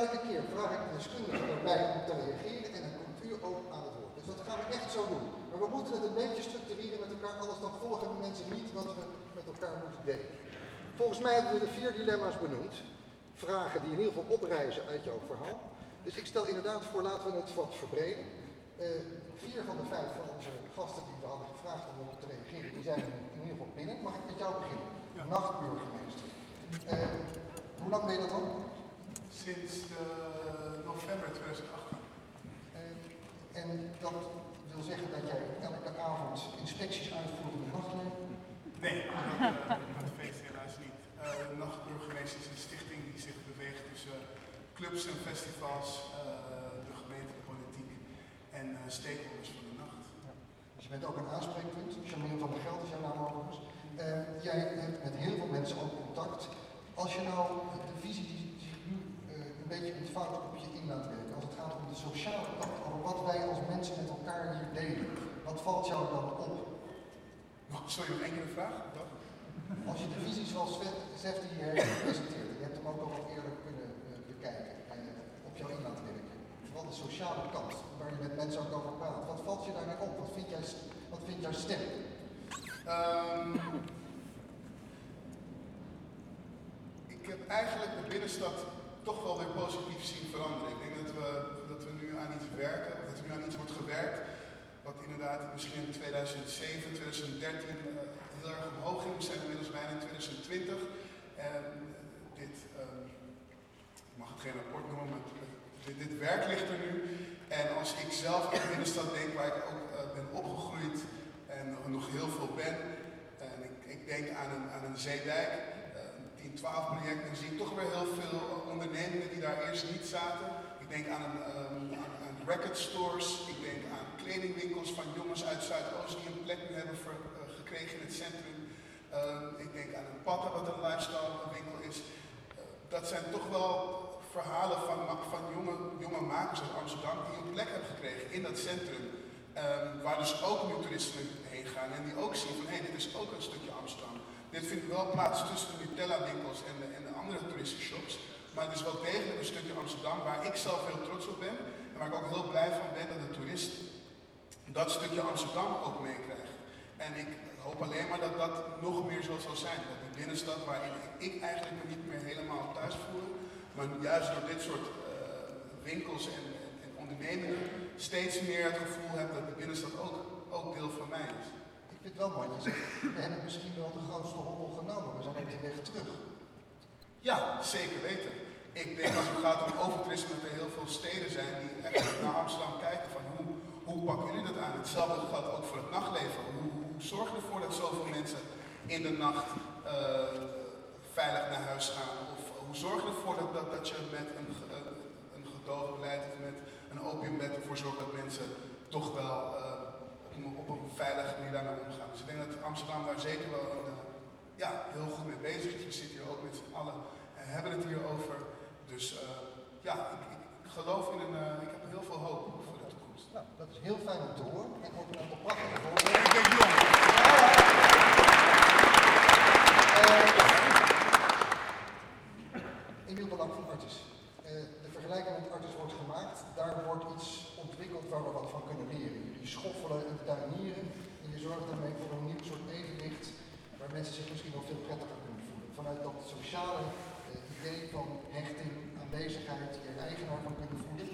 Elke keer vraag ik de deskundige erbij om te reageren en dan komt u ook aan het woord. Dus dat gaan we echt zo doen. Maar we moeten het een beetje structureren met elkaar, anders dan volgen de mensen niet wat we met elkaar moeten delen. Volgens mij hebben we de vier dilemma's benoemd. Vragen die in ieder geval oprijzen uit jouw verhaal. Dus ik stel inderdaad voor, laten we het wat verbreden. Eh, vier van de vijf van onze gasten die we hadden gevraagd om te reageren, die zijn in ieder geval binnen. Mag ik met jou beginnen? Nachtburgemeester. Eh, hoe lang ben je dat al? Sinds eh, november 2018. En, en dat wil zeggen dat jij elke avond inspecties uitvoert in de nachtleven? Nee, dat, uh, dat feest helaas niet. De Nachtburgemeester is een stichting tussen clubs en festivals, eh, de gemeente, de politiek en eh, stakeholders van de nacht. Dus je bent ook een aanspreekpunt. Charmine van der Geld is jouw naam overigens. Eh, jij hebt met heel veel mensen ook contact. Als je nou de visie die zich nu een beetje in het fout op je in laat werken, als het gaat om de sociale kant, over wat wij als mensen met elkaar hier delen, wat valt jou dan op? Oh, sorry, nog de vraag? Als je de visie zoals Zef die hier heeft gepresenteerd, je hebt hem ook al wat eerder kunnen eh, bekijken en op jou in laten werken. Vooral de sociale kant, waar je met mensen ook over praat. Wat valt je daarmee op? Wat vind jij, wat vindt jouw stem? Ehm, ik heb eigenlijk de binnenstad toch wel weer positief zien veranderen. Ik denk dat we, dat we nu aan iets werken, dat er nu aan iets wordt gewerkt, wat inderdaad misschien in 2007, 2013 eh, heel erg omhoog ging. We zijn inmiddels bijna in 2020. En dit, ehm, ik mag het geen rapport noemen, maar dit, dit werk ligt er nu. En als ik zelf aan de binnenstad denk, waar ik ook eh, ben opgegroeid en nog heel veel ben, en ik, ik denk aan een, aan een zeedijk, eh, een 10-12 project, dan zie ik toch weer heel veel ondernemingen die daar eerst niet zaten. Ik denk aan, een, ehm, aan, record stores, ik denk aan kledingwinkels van jongens uit Zuidoost die een plek hebben eh, gekregen in het centrum. Ehm, ik denk aan een Patta wat een lifestyle winkel is. Dat zijn toch wel verhalen van, van jonge, jonge makers uit Amsterdam die een plek hebben gekregen in dat centrum. Ehm, waar dus ook nu toeristen heen gaan en die ook zien van hé, dit is ook een stukje Amsterdam. Dit vindt wel plaats tussen de Nutella winkels en de, en de andere toeristenshops. Maar het is wel degelijk een stukje Amsterdam waar ik zelf heel trots op ben. En waar ik ook heel blij van ben dat de toerist dat stukje Amsterdam ook meekrijgt. En ik hoop alleen maar dat dat nog meer zo zal zijn. Dat die binnenstad waarin ik eigenlijk me niet meer helemaal thuis voel, maar juist door dit soort eh, winkels en, en, en ondernemingen steeds meer het gevoel heb dat de binnenstad ook, ook deel van mij is. Ik vind het wel mooi, je zegt, we hebben misschien wel de grootste hobbel genomen, we zijn op de weg terug. Ja, zeker weten. Ik denk als het gaat om overtoerisme dat er heel veel steden zijn die echt naar Amsterdam kijken van hoe, hoe pakken jullie dat aan? Hetzelfde geldt ook voor het nachtleven. Hoe, hoe zorg je ervoor dat zoveel mensen in de nacht eh, veilig naar huis gaan? Hoe zorg je ervoor dat, dat, dat je met een, een, een gedoogbeleid of met een opiumbed ervoor zorgt dat mensen toch wel eh, op, een, op een veilige manier daarmee omgaan? Dus ik denk dat Amsterdam daar zeker wel een, eh, ja, heel goed mee bezig is. We zitten hier ook met z'n allen en hebben het hier over. Dus eh, ja, ik, ik, ik geloof in een, ik heb heel veel hoop voor de toekomst. Nou, dat is heel fijn om te horen. En ook een aantal prachtige voorbeelden. Eh, Emiel Belang van Artis. Eh, de vergelijking met Artis wordt gemaakt. Daar wordt iets ontwikkeld waar we wat van kunnen leren. Jullie schoffelen en tuinieren. En je zorgt daarmee voor een nieuw soort evenwicht waar mensen zich misschien wel veel prettiger kunnen voelen. Vanuit dat sociale eh, idee van hechting, aanwezigheid, je eigenaar van kunnen voelen.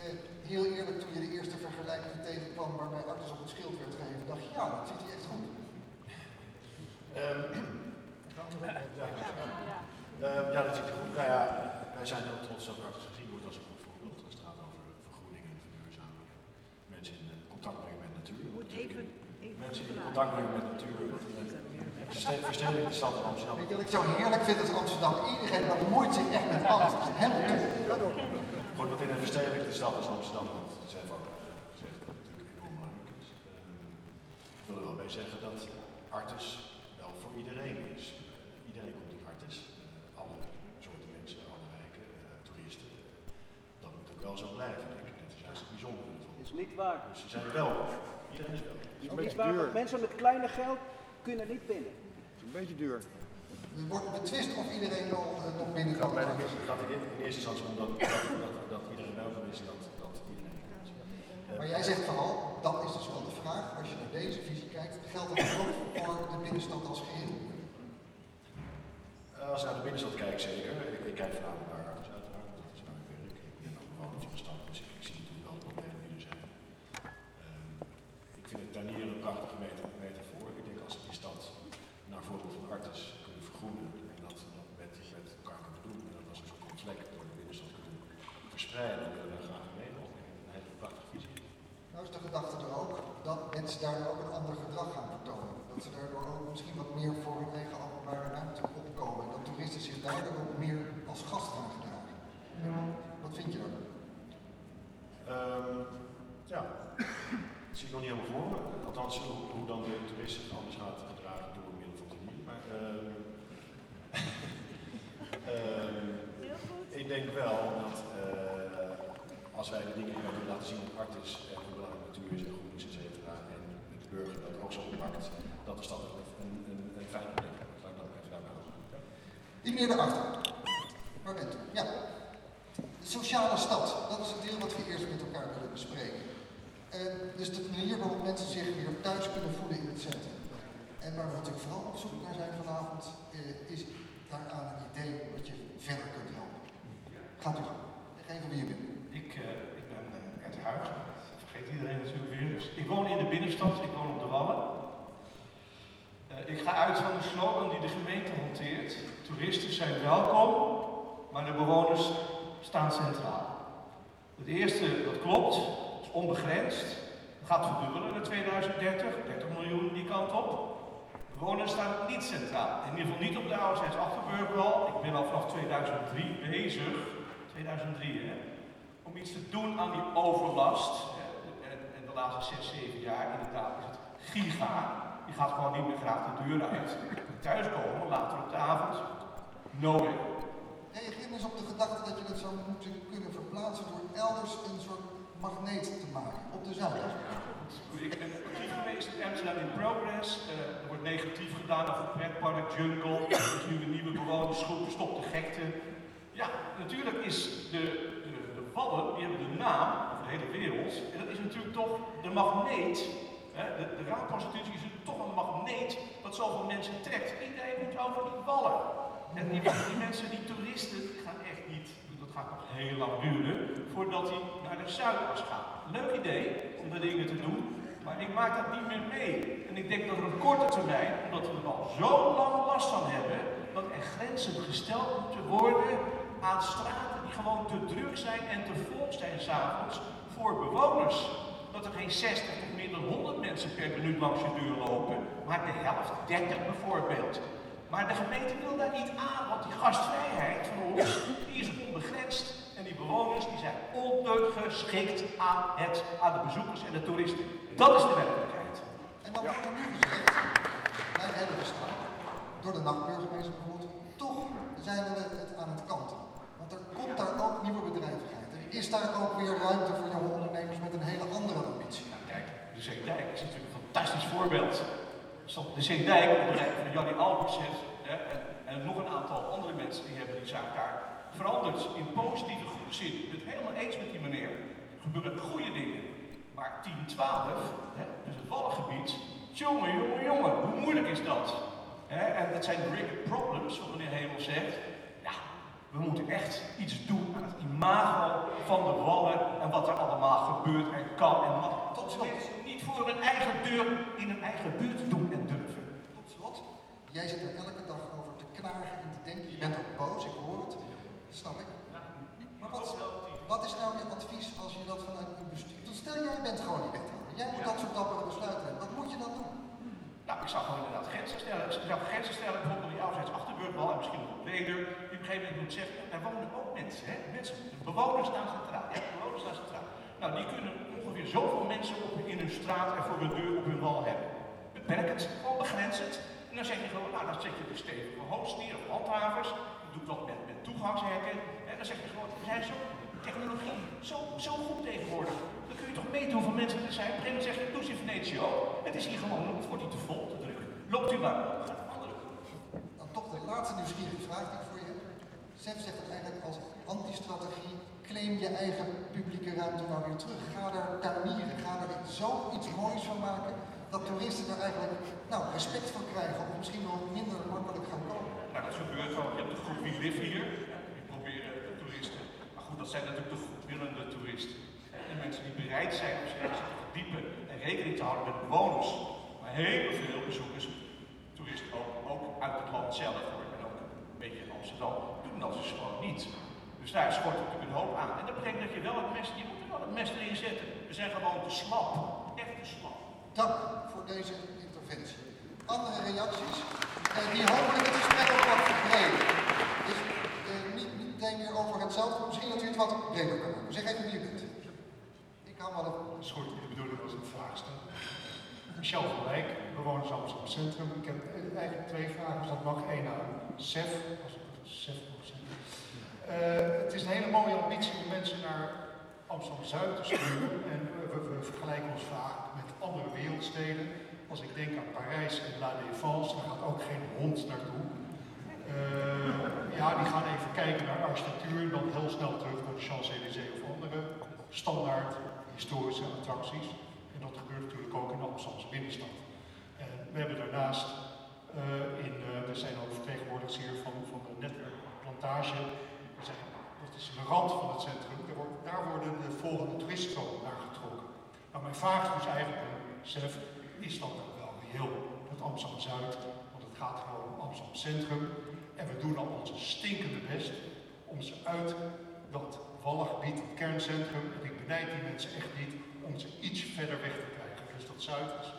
Eh, heel eerlijk, toen je de eerste vergelijking tegenkwam waarbij Artis op het schild werd gegeven, dacht je, ja, dat zit hier echt goed. Ehm, Ehm, ja, dat zit er goed. Nou ja, wij zijn heel trots dat Artis gezien wordt als een goed voorbeeld. Als het gaat over vergroening en verduurzaming. Mensen in eh, contact brengen met natuur. Even, even Mensen in contact brengen met natuur. Verste- Verstedelijk de stad van Amsterdam. Weet je wat ik zo heerlijk vind als Amsterdam? Iedereen bemoeit zich echt met alles. Dat is helemaal top. Goed, wat in een verstedelijkte stad als Amsterdam, dat zijn ook gezegd, dat natuurlijk enorm belangrijk is. Ehm, ik wil er wel bij zeggen dat Artis wel voor iedereen is. Iedereen komt in Artis. Eh, alle soorten mensen, alle wijken, eh, toeristen. Dat moet ook wel zo blijven, denk ik. Dat is juist het bijzondere ervan. is niet waar. Dus ze zijn welkom. Is. Het is waar, mensen met kleine geld kunnen niet binnen. Het is een beetje duur. Er wordt betwist of iedereen wel eh, nog binnen Het kan. gaat, bij de, het gaat in, in eerste instantie om dat, dat, dat, dat iedereen welkom is en dat, dat iedereen komt. Eh, Maar jij zegt vooral, dat is dus wel de vraag, als je naar deze visie kijkt, geldt dat ook voor de binnenstad als geheel? Eh, Als ik naar de binnenstad kijk, zeker. Ik, ik kijk voornamelijk naar Artis uiteraard, want dat is waar ik werk. Ik ben ook bewoner van de stad, dus ik, ik zie natuurlijk wel de problemen die er zijn. Ehm, ik vind het tuinieren een prachtige meta metafoor. Ik denk als we die stad naar voorbeeld van Artis kunnen vergroenen en dat, dat met, met elkaar kunnen doen en dat als een soort van vlek door de binnenstad kunnen verspreiden, dan willen we daar graag mee. Ik denk dat het een hele prachtige visie is. Nou is de gedachte er ook dat mensen daardoor ook een ander gedrag gaan vertonen. Dat ze daardoor ook misschien wat meer voor hun eigen openbare ruimte opkomen. En dat toeristen zich daardoor ook meer als gast gaan gedragen. Wat vind je daarvan? Ehm, ja, dat zie ik nog niet helemaal voor me. Althans, hoe, hoe dan de toerist zich anders gaat gedragen door middel van tuinier. Maar ehm, ehm, ik denk wel dat eh, als wij de dingen die kunnen laten zien op Artis en hoe belangrijk natuur is en groen is, et cetera, en de burger dat ook zo oppakt, dat de stad een, een, een, fijne plek. Laat ik dat even daarbij houden. Die meneer daarachter. Waar bent u? Ja. De sociale stad, dat is het deel wat we eerst met elkaar willen bespreken. En dus de manier waarop mensen zich weer thuis kunnen voelen in het centrum. En waar we natuurlijk vooral op zoek naar zijn vanavond, eh, is daaraan een idee wat je verder kunt helpen. Gaat u. Zeg even wie je bent. Ik, eh, ik ben uh, Ed Huig, dat vergeet iedereen natuurlijk weer. Dus ik woon in de binnenstad, ik woon op de Wallen. Eh, ik ga uit van de slogan die de gemeente hanteert. Toeristen zijn welkom, maar de bewoners staan centraal. Het eerste, dat klopt, onbegrensd. Gaat verdubbelen in 2030, 30 miljoen die kant op. Bewoners staan niet centraal. In ieder geval niet op de ouderzijds Achterburgwal. Ik ben al vanaf 2003 bezig, 2003 hè, om iets te doen aan die overlast. En, de laatste 6, 7 jaar inderdaad is het giga. Je gaat gewoon niet meer graag de deur uit. Thuiskomen later op de avond. No way. Reageer eens op de gedachte dat je het zou moeten kunnen verplaatsen door elders een soort magneet te maken. Op de Zuidas. Ik ben actief geweest in Amsterdam in Progress. Eh, er wordt negatief gedaan over pretpark, jungle. Er is nu een nieuwe bewonersgroep, stop de gekte. Ja, natuurlijk is de, de, de wallen, die hebben de naam over de hele wereld. En dat is natuurlijk toch de magneet. Hè? De, de raadconstitutie is toch een magneet dat zoveel mensen trekt. Iedereen moet over die wallen. En die, die mensen, die toeristen, gaan echt dat gaat nog heel lang duren, voordat die naar de Zuidas gaan. Leuk idee om de dingen te doen, maar ik maak dat niet meer mee. En ik denk dat op korte termijn, omdat we er al zo lang last van hebben, dat er grenzen gesteld moeten worden aan straten die gewoon te druk zijn en te vol zijn s'avonds voor bewoners. Dat er geen 60 of dan 100 mensen per minuut langs je deur lopen, maar de helft, 30 bijvoorbeeld. Maar de gemeente wil daar niet aan, want die gastvrijheid van ons, die is onbegrensd. En die bewoners die zijn ondergeschikt aan, het, aan de bezoekers en de toeristen. Dat is de werkelijkheid. En dan wordt er nu gezegd, wij hebben de stad, door de nachtburgemeester bijvoorbeeld, toch zijn we het aan het kanten. Want er komt daar ook nieuwe bedrijvigheid. Er is daar ook weer ruimte voor jonge ondernemers met een hele andere ambitie. Nou, kijk, de Zeedijk is natuurlijk een fantastisch voorbeeld. De Zeedijk, bedrijf van Jannie Albers en, en nog een aantal andere mensen die hebben die zaak daar veranderd in positieve goede zin. Ik ben het helemaal eens met die meneer. Er gebeuren goede dingen. Maar 10, 12, hè, dus het Wallengebied, jongen, jongen, jongen, hoe moeilijk is dat? Hè, en dat zijn wicked problems, wat meneer Hemel zegt. Ja, we moeten echt iets doen aan het imago van de wallen en wat er allemaal gebeurt en kan en mag. Tot slot, niet voor hun eigen deur in hun eigen buurt doen en durven. Tot slot, jij zit er elke dag over te knagen en te denken. Je bent ook boos, ik hoor het. Dat snap ik. Maar wat, wat is nou je advies als je dat vanuit je bestuur... Stel, jij bent gewoon die wethouder. Jij moet dat soort dappere besluiten hebben. Wat moet je dan doen? Nou, ik zou gewoon inderdaad grenzen stellen. Ik zou grenzen stellen, bijvoorbeeld die ouderzijds Achterburgwal en misschien nog breder. Die op een gegeven moment moet zeggen, daar wonen ook mensen, hè? mensen. De bewoners staan centraal. Ja, bewoners staan centraal. Nou, die kunnen ongeveer zoveel mensen op, in hun straat en voor hun deur op hun wal hebben. Beperk het, gewoon begrens het. En dan zeg je gewoon, nou, dan zet je de stevige hoogst neer of handhavers. Je doet dat met, met toegangshekken. En dan zeg je gewoon, we zijn zo technologie zo, zo goed tegenwoordig. Dan kun je toch meten hoeveel mensen er zijn. Op een zeg je, doe ook. Het is hier gewoon, het wordt niet te vol, te druk. Loopt u maar op, gaat een andere. Dan toch de laatste nieuwsgierige vraag die ik voor je heb. Sef zegt het eigenlijk als anti-strategie, claim je eigen publieke ruimte nou weer terug. Ga daar tuinieren, ga er zoiets moois van maken, dat toeristen er eigenlijk nou, respect voor krijgen, of misschien wel minder makkelijk gaan komen. Nou, dat gebeurt wel. Je hebt de groep Wie Live hier. Die proberen de toeristen. Maar goed, dat zijn natuurlijk de goedwillende toeristen. En mensen die bereid zijn om zich te verdiepen en rekening te houden met bewoners. Maar heel veel bezoekers, toeristen ook, ook uit het land zelf en ook een beetje in Amsterdam, doen dat dus gewoon niet. Dus daar schort natuurlijk een hoop aan. En dat betekent dat je wel het mes, je moet er wel het mes erin zetten. We zijn gewoon te slap. Dank voor deze interventie. Andere reacties? Eh, die hopelijk het gesprek ook wat verbreden. Dus eh, niet, meteen weer over hetzelfde, misschien dat u het wat breder kan. Zeg even wie u bent. Ik hou wel even. Dat is goed, de bedoeling was een vraag stellen. Michel van Wijk, bewoners Amsterdam Centrum. Ik heb eigenlijk twee vragen, dus dat mag één aan SEF, als ik het SEF mag zeggen. Eh, het is een hele mooie ambitie om mensen naar Amsterdam Zuid te sturen. En we, we vergelijken ons vaak andere wereldsteden. Als ik denk aan Parijs en La Défense, daar gaat ook geen hond naartoe. Eh, ja, die gaan even kijken naar architectuur en dan heel snel terug naar de Champs-Élysées of andere standaard historische attracties. En dat gebeurt natuurlijk ook in de Amsterdamse binnenstad. En we hebben daarnaast, uh, in, we zijn ook vertegenwoordigers hier van, van. We zijn, dat is de rand van het centrum. Daar, worden de volgende toeriststromen naar getrokken. Nou, mijn vraag is dus eigenlijk Sef, is dat wel reëel, dat Amsterdam Zuid? Want het gaat gewoon om Amsterdam Centrum. En we doen al onze stinkende best om ze uit dat wallengebied, het kerncentrum, en ik benijd die mensen echt niet, om ze iets verder weg te krijgen. Dus dat Zuid is.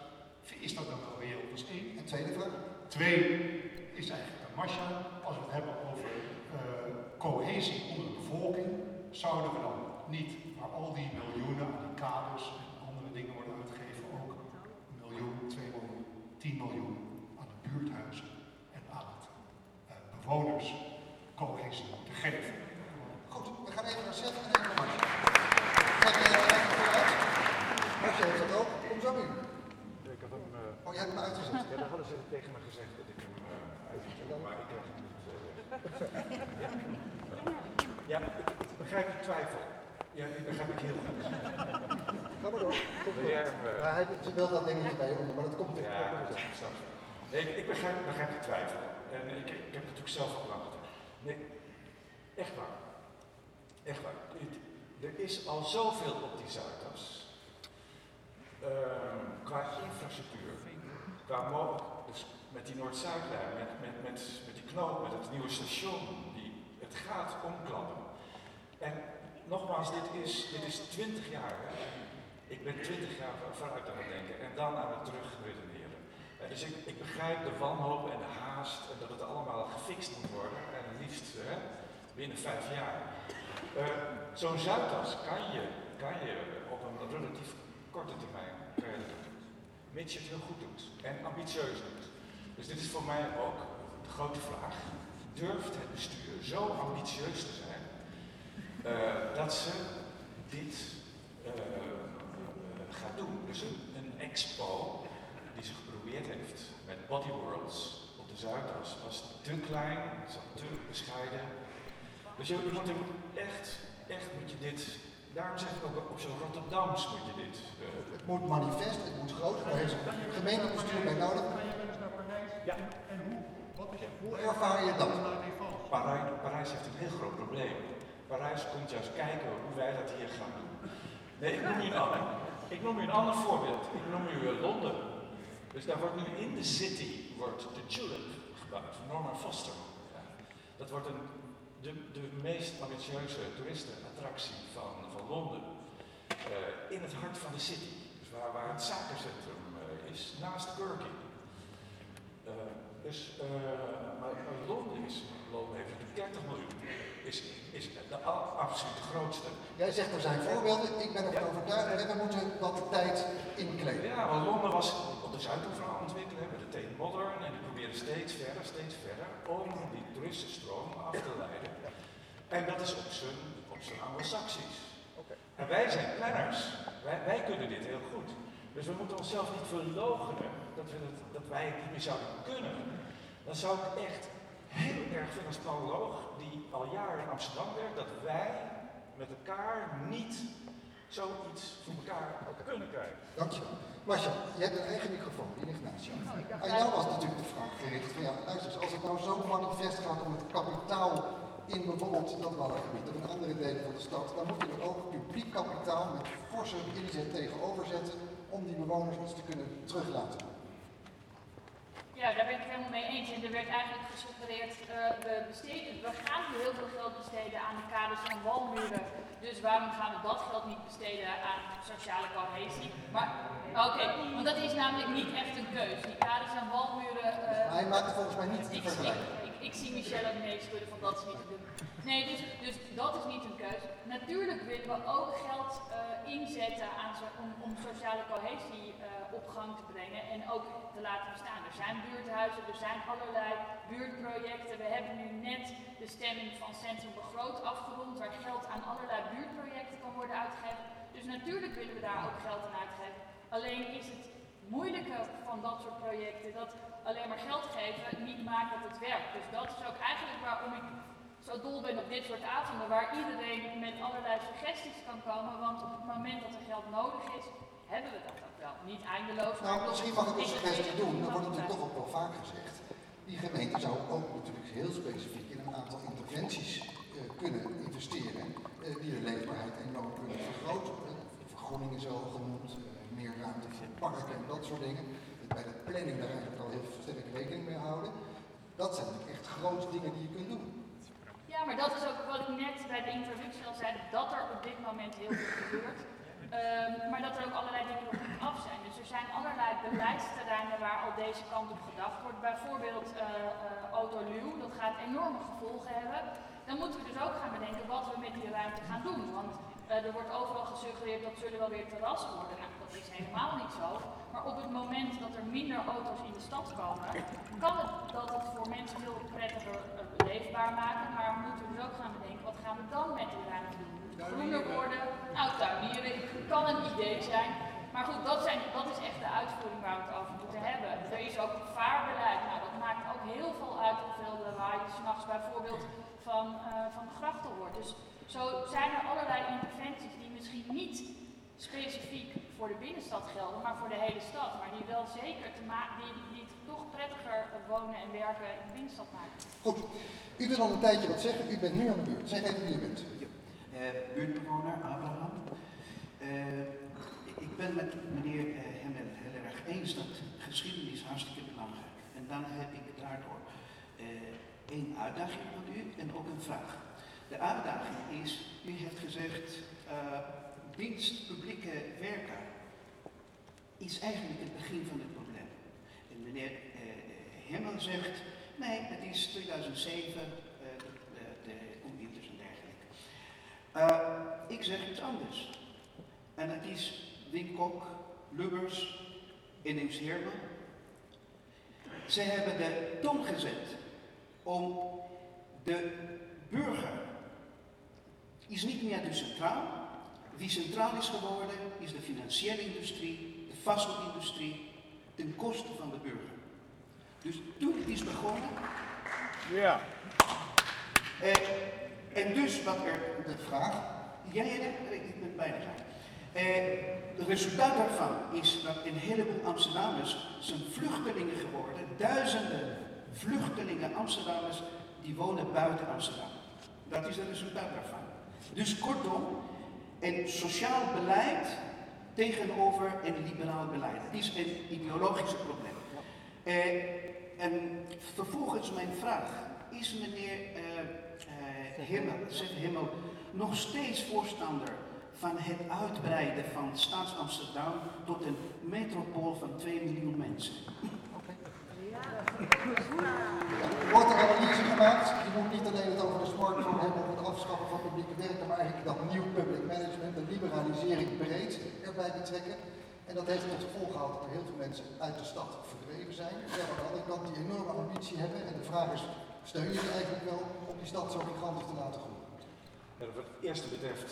Is dat dan wel reëel? Dat is één. En tweede vraag? Twee is eigenlijk aan Masha. Als we het hebben over uh, cohesie onder de bevolking, zouden we dan niet, waar al die miljoenen aan die kaders 10 miljoen aan de buurthuizen en aan de uh, eh, bewoners Kogis te geven. Goed, we gaan even naar Seth en even naar Marcia. Zet je even vooruit? Marcia heeft dat ook. Kom zo in. Ik had hem, uh... Oh, jij hebt hem uitgezet. Ja, dan hadden ze tegen me gezegd dat ik hem uitzet uitgezet had, maar ik dacht niet. gezegd. ja. ik begrijp je twijfel. Ja, ik begrijp het heel goed. Ga maar door. Ja, hij wil dat dingetje bij je onder, maar dat komt weer. Ja, dat is zo. Nee, ik, ik begrijp, begrijp je twijfel. En ik, ik heb het natuurlijk zelf gedaan. Nee, echt waar. Echt waar. Er is al zoveel op die Zuidas. Ehm, qua infrastructuur, qua mogelijk, dus met die Noord-Zuidlijn, met, met, met, met die knoop, met het nieuwe station, die, het gaat omklappen. En nogmaals, dit is, dit is 20 jaar. Hè? Ik ben 20 jaar vooruit aan het denken en dan aan het terugredeneren. Eh, dus ik, ik begrijp de wanhoop en de haast en dat het allemaal gefixt moet worden. En liefst hè, binnen vijf jaar. Eh, Zo'n Zuidas kan je, kan je op een relatief korte termijn kan je doen. Mits je het heel goed doet en ambitieus doet. Dus dit is voor mij ook de grote vraag. Durft het bestuur zo ambitieus te zijn dat ze dit eh, eh, gaat doen? Dus een, een expo die ze geprobeerd heeft met Body Worlds op de Zuidas was te klein, zat te bescheiden. Dus je, je moet hem echt, echt moet je dit, daarom zeg ik ook op zo'n Rotterdams moet je dit. eh, Het moet manifest, het moet groot, het gemeentebestuur bij nodig. Ja. En hoe? Wat is, Hoe ervaar je dat? Parijs, Parijs heeft een heel groot probleem. Parijs komt juist kijken hoe wij dat hier gaan doen. Nee, ik noem u een ander, ik noem u een ander voorbeeld. Ik noem u eh, Londen. Dus daar wordt nu in de city wordt de Tulip gebouwd, Norman Foster. Dat wordt een, de, de meest ambitieuze toeristenattractie van, van Londen. Eh, in het hart van de city, dus waar, waar het zakencentrum eh, is, naast. Eh, dus, maar, Londen is, Londen heeft natuurlijk 30 miljoen, is, is de absoluut grootste. Jij zegt er zijn voorbeelden, ik ben ervan overtuigd en we moeten wat tijd inkleden. Ja, want Londen was op de Zuidoever aan ontwikkelen met de Tate Modern en die probeerde steeds verder, steeds verder om die toeristenstroom af te leiden. En dat is op zijn, op zijn anglo-saxisch. En wij zijn planners, wij, wij kunnen dit heel goed. Dus we moeten onszelf niet verloochenen dat, we dat wij het niet meer zouden kunnen. Dan zou ik echt heel erg vinden als planoloog die al jaren in Amsterdam werkt, dat wij met elkaar niet zoiets voor elkaar kunnen krijgen. Dankjewel. Masja, je hebt een eigen microfoon, die ligt naast jou. Aan jou was natuurlijk de vraag gericht van ja, luister eens, als het nou zo manifest gaat om het kapitaal in bijvoorbeeld dat Waddengebied of in andere delen van de stad, dan moet je er ook publiek kapitaal met forse inzet tegenover zetten om die bewoners iets te kunnen terug laten doen. Ja, daar ben ik het helemaal mee eens. En er werd eigenlijk gesuggereerd, eh, we, besteden, we gaan nu heel veel geld besteden aan de kaders en walmuren. Dus waarom gaan we dat geld niet besteden aan sociale cohesie? Maar, oké, want dat is namelijk niet echt een keus. Die kaders en walmuren... Maar hij maakte volgens mij niet die vergelijking. Ik, zie Michelle ook nee van dat is niet te doen. Nee, dus, dus dat is niet een keuze. Natuurlijk willen we ook geld eh, inzetten aan zo, om, om sociale cohesie eh, op gang te brengen en ook te laten bestaan. Er zijn buurthuizen, er zijn allerlei buurtprojecten. We hebben nu net de stemming van Centrum Begroot afgerond, waar geld aan allerlei buurtprojecten kan worden uitgegeven. Dus natuurlijk willen we daar ook geld aan uitgeven. Alleen is het moeilijke van dat soort projecten dat alleen maar geld geven niet maakt dat het werkt. Dus dat is ook eigenlijk waarom ik zo dol ben op dit soort avonden, waar iedereen met allerlei suggesties kan komen. Want op het moment dat er geld nodig is, hebben we dat ook wel. Niet eindeloos. Nou, misschien mag ik een suggestie doen, dat wordt natuurlijk toch ook wel vaak gezegd. Die gemeente zou ook natuurlijk heel specifiek in een aantal interventies eh, kunnen investeren eh, die de leefbaarheid enorm kunnen vergroten. Eh, vergroening is al genoemd, meer ruimte voor parken en dat soort dingen. Bij de planning daar eigenlijk al heel sterk rekening mee houden. Dat zijn echt grote dingen die je kunt doen. Ja, maar dat is ook wat ik net bij de introductie al zei, dat er op dit moment heel veel gebeurt. Ehm, maar dat er ook allerlei dingen nog niet af zijn. Dus er zijn allerlei beleidsterreinen waar al deze kant op gedacht wordt. Bijvoorbeeld eh eh, Autoluw, dat gaat enorme gevolgen hebben. Dan moeten we dus ook gaan bedenken wat we met die ruimte gaan doen. Want eh, er wordt overal gesuggereerd dat zullen wel weer terrassen worden. Nou, dat is helemaal niet zo. Maar op het moment dat er minder auto's in de stad komen, kan het dat het voor mensen veel prettiger eh, leefbaar maken. Maar we moeten dus ook gaan bedenken, wat gaan we dan met die ruimte doen? Moet het groener worden? Nou, tuinieren kan een idee zijn. Maar goed, dat, zijn, dat is echt de uitvoering waar we het over moeten hebben. Er is ook vaarbeleid. Nou, dat maakt ook heel veel uit hoeveel lawaai je s'nachts bijvoorbeeld van, eh, van de grachten hoort. Dus zo zijn er allerlei interventies die misschien niet specifiek voor de binnenstad gelden, maar voor de hele stad. Maar die wel zeker te maken, die, die het toch prettiger wonen en werken in de binnenstad maken. Goed, u wil al een tijdje wat zeggen, u bent nu aan de beurt. Zeg even wie u bent. Eh, buurtbewoner Abraham. Eh, ik ben met meneer uh, Hemmel heel erg eens dat geschiedenis hartstikke belangrijk. En dan heb ik daardoor uh, één uitdaging aan u en ook een vraag. De uitdaging is, u heeft gezegd, uh, dienst publieke werken is eigenlijk het begin van het probleem. En meneer Hemmel zegt, nee, het is 2007, de, de, computers en dergelijke. Uh, ik zeg iets anders. En het is Wim Kok, Lubbers en Nims Heerman. Ze hebben de toon gezet om de burger is niet meer de centraal. Wie centraal is geworden is de financiële industrie, de vastgoedindustrie, ten koste van de burger. Dus toen het is begonnen. Ja. Eh, en dus wat er. De vraag? Ja, ja, ja ik ben bijna klaar. Eh, het resultaat daarvan is dat een heleboel Amsterdammers zijn vluchtelingen geworden. Duizenden vluchtelingen Amsterdammers die wonen buiten Amsterdam. Dat is het resultaat daarvan. Dus kortom, een sociaal beleid tegenover een liberaal beleid. Het is een ideologisch probleem. Eh, en vervolgens mijn vraag. Is meneer uh, Himmel, Himmel nog steeds voorstander van het uitbreiden van Staats Amsterdam tot een metropool van 2 miljoen mensen? Er wordt een analyse gemaakt. Je moet niet alleen het over de smartphone hebben of het afschaffen van publieke werken, maar eigenlijk dat nieuw public management, de liberalisering breed erbij betrekken. En dat heeft tot gevolg gehad dat er heel veel mensen uit de stad verdreven zijn. Hebben aan de andere kant die enorme ambitie hebben. En de vraag is, steun je het eigenlijk wel om die stad zo gigantisch te laten groeien? Ja, wat het eerste betreft,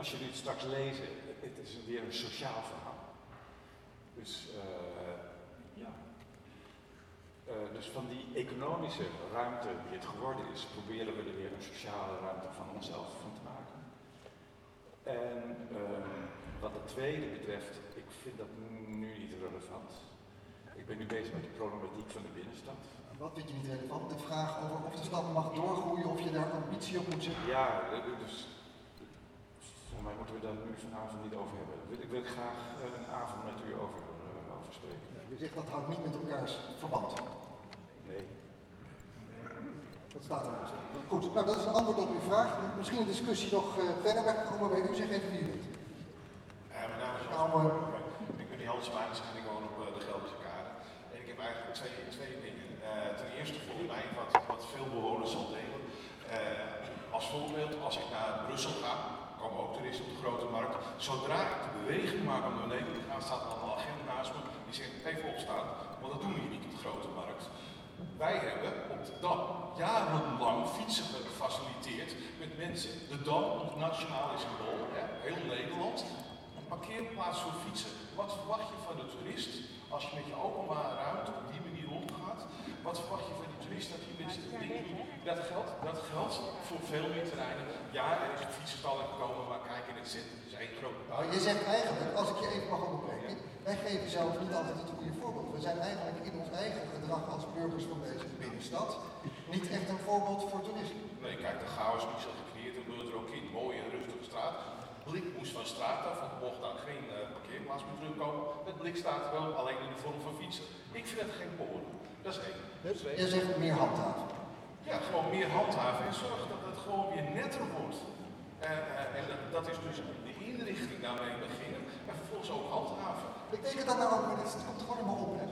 als jullie het straks lezen, het is weer een sociaal verhaal. Dus, uh, ja. Uh, dus van die economische ruimte die het geworden is, proberen we er weer een sociale ruimte van onszelf van te maken. En uh, wat het tweede betreft, ik vind dat nu niet relevant. Ik ben nu bezig met de problematiek van de binnenstad. Wat vind je niet relevant? De vraag over of de stad mag doorgroeien, of je daar ambitie op moet zetten? Ja, dus voor mij moeten we daar nu vanavond niet over hebben. Ik wil graag een avond met u over, over Je zegt dat houdt niet met elkaars verband. Nee. Dat staat er dus. Goed, nou dat is een antwoord op uw vraag. Misschien een discussie nog uh, verder weggekomen bij u. Zeg even wie u bent. Ja, mijn naam is Nou, uh, Ik ben die Hans Wagens en ik woon op uh, de Gelderse Kade. En ik heb eigenlijk twee, twee dingen. ten eerste volgens mij wat, wat veel bewoners zal delen. als voorbeeld, als ik naar Brussel ga, komen ook toeristen op de grote markt. Zodra ik de beweging maak om naar beneden te gaan, staat er al een naast me die zegt even opstaan, want dat doen we hier niet op de grote markt. Wij hebben op de jarenlang fietsen gefaciliteerd met mensen. De Dam, ons nationale symbool, ja, heel Nederland, een parkeerplaats voor fietsen. Wat verwacht je van de toerist als je met je openbare ruimte op die manier omgaat? Wat verwacht je van toerist dat die mensen? Dat geldt, dat geldt voor veel meer terreinen. Ja, er is een fietsenstalling gekomen, maar kijk in het centrum, het is één groot. Nou, je zegt eigenlijk, als ik je even mag onderbreken, wij geven zelf niet altijd het goede voorbeeld. We zijn eigenlijk in ons eigen gedrag als burgers van deze binnenstad niet echt een voorbeeld voor toeristen. Nee, kijk, de chaos die zo gecreëerd en er ook in. Mooie en rustige straat. Blik moest van straat af, want mocht dan geen uh, parkeerplaats meer terugkomen. Het blik staat er wel, alleen in de vorm van fietsen. Ik vind het geen behoorlijk. Dat is één. Dus je zegt meer handhaven. Ja, gewoon meer handhaven en zorg dat het gewoon weer netter wordt. Uh, uh, en dat, is dus de inrichting daarmee beginnen en vervolgens ook handhaven. Betekent dat nou ook, het komt gewoon op, hè,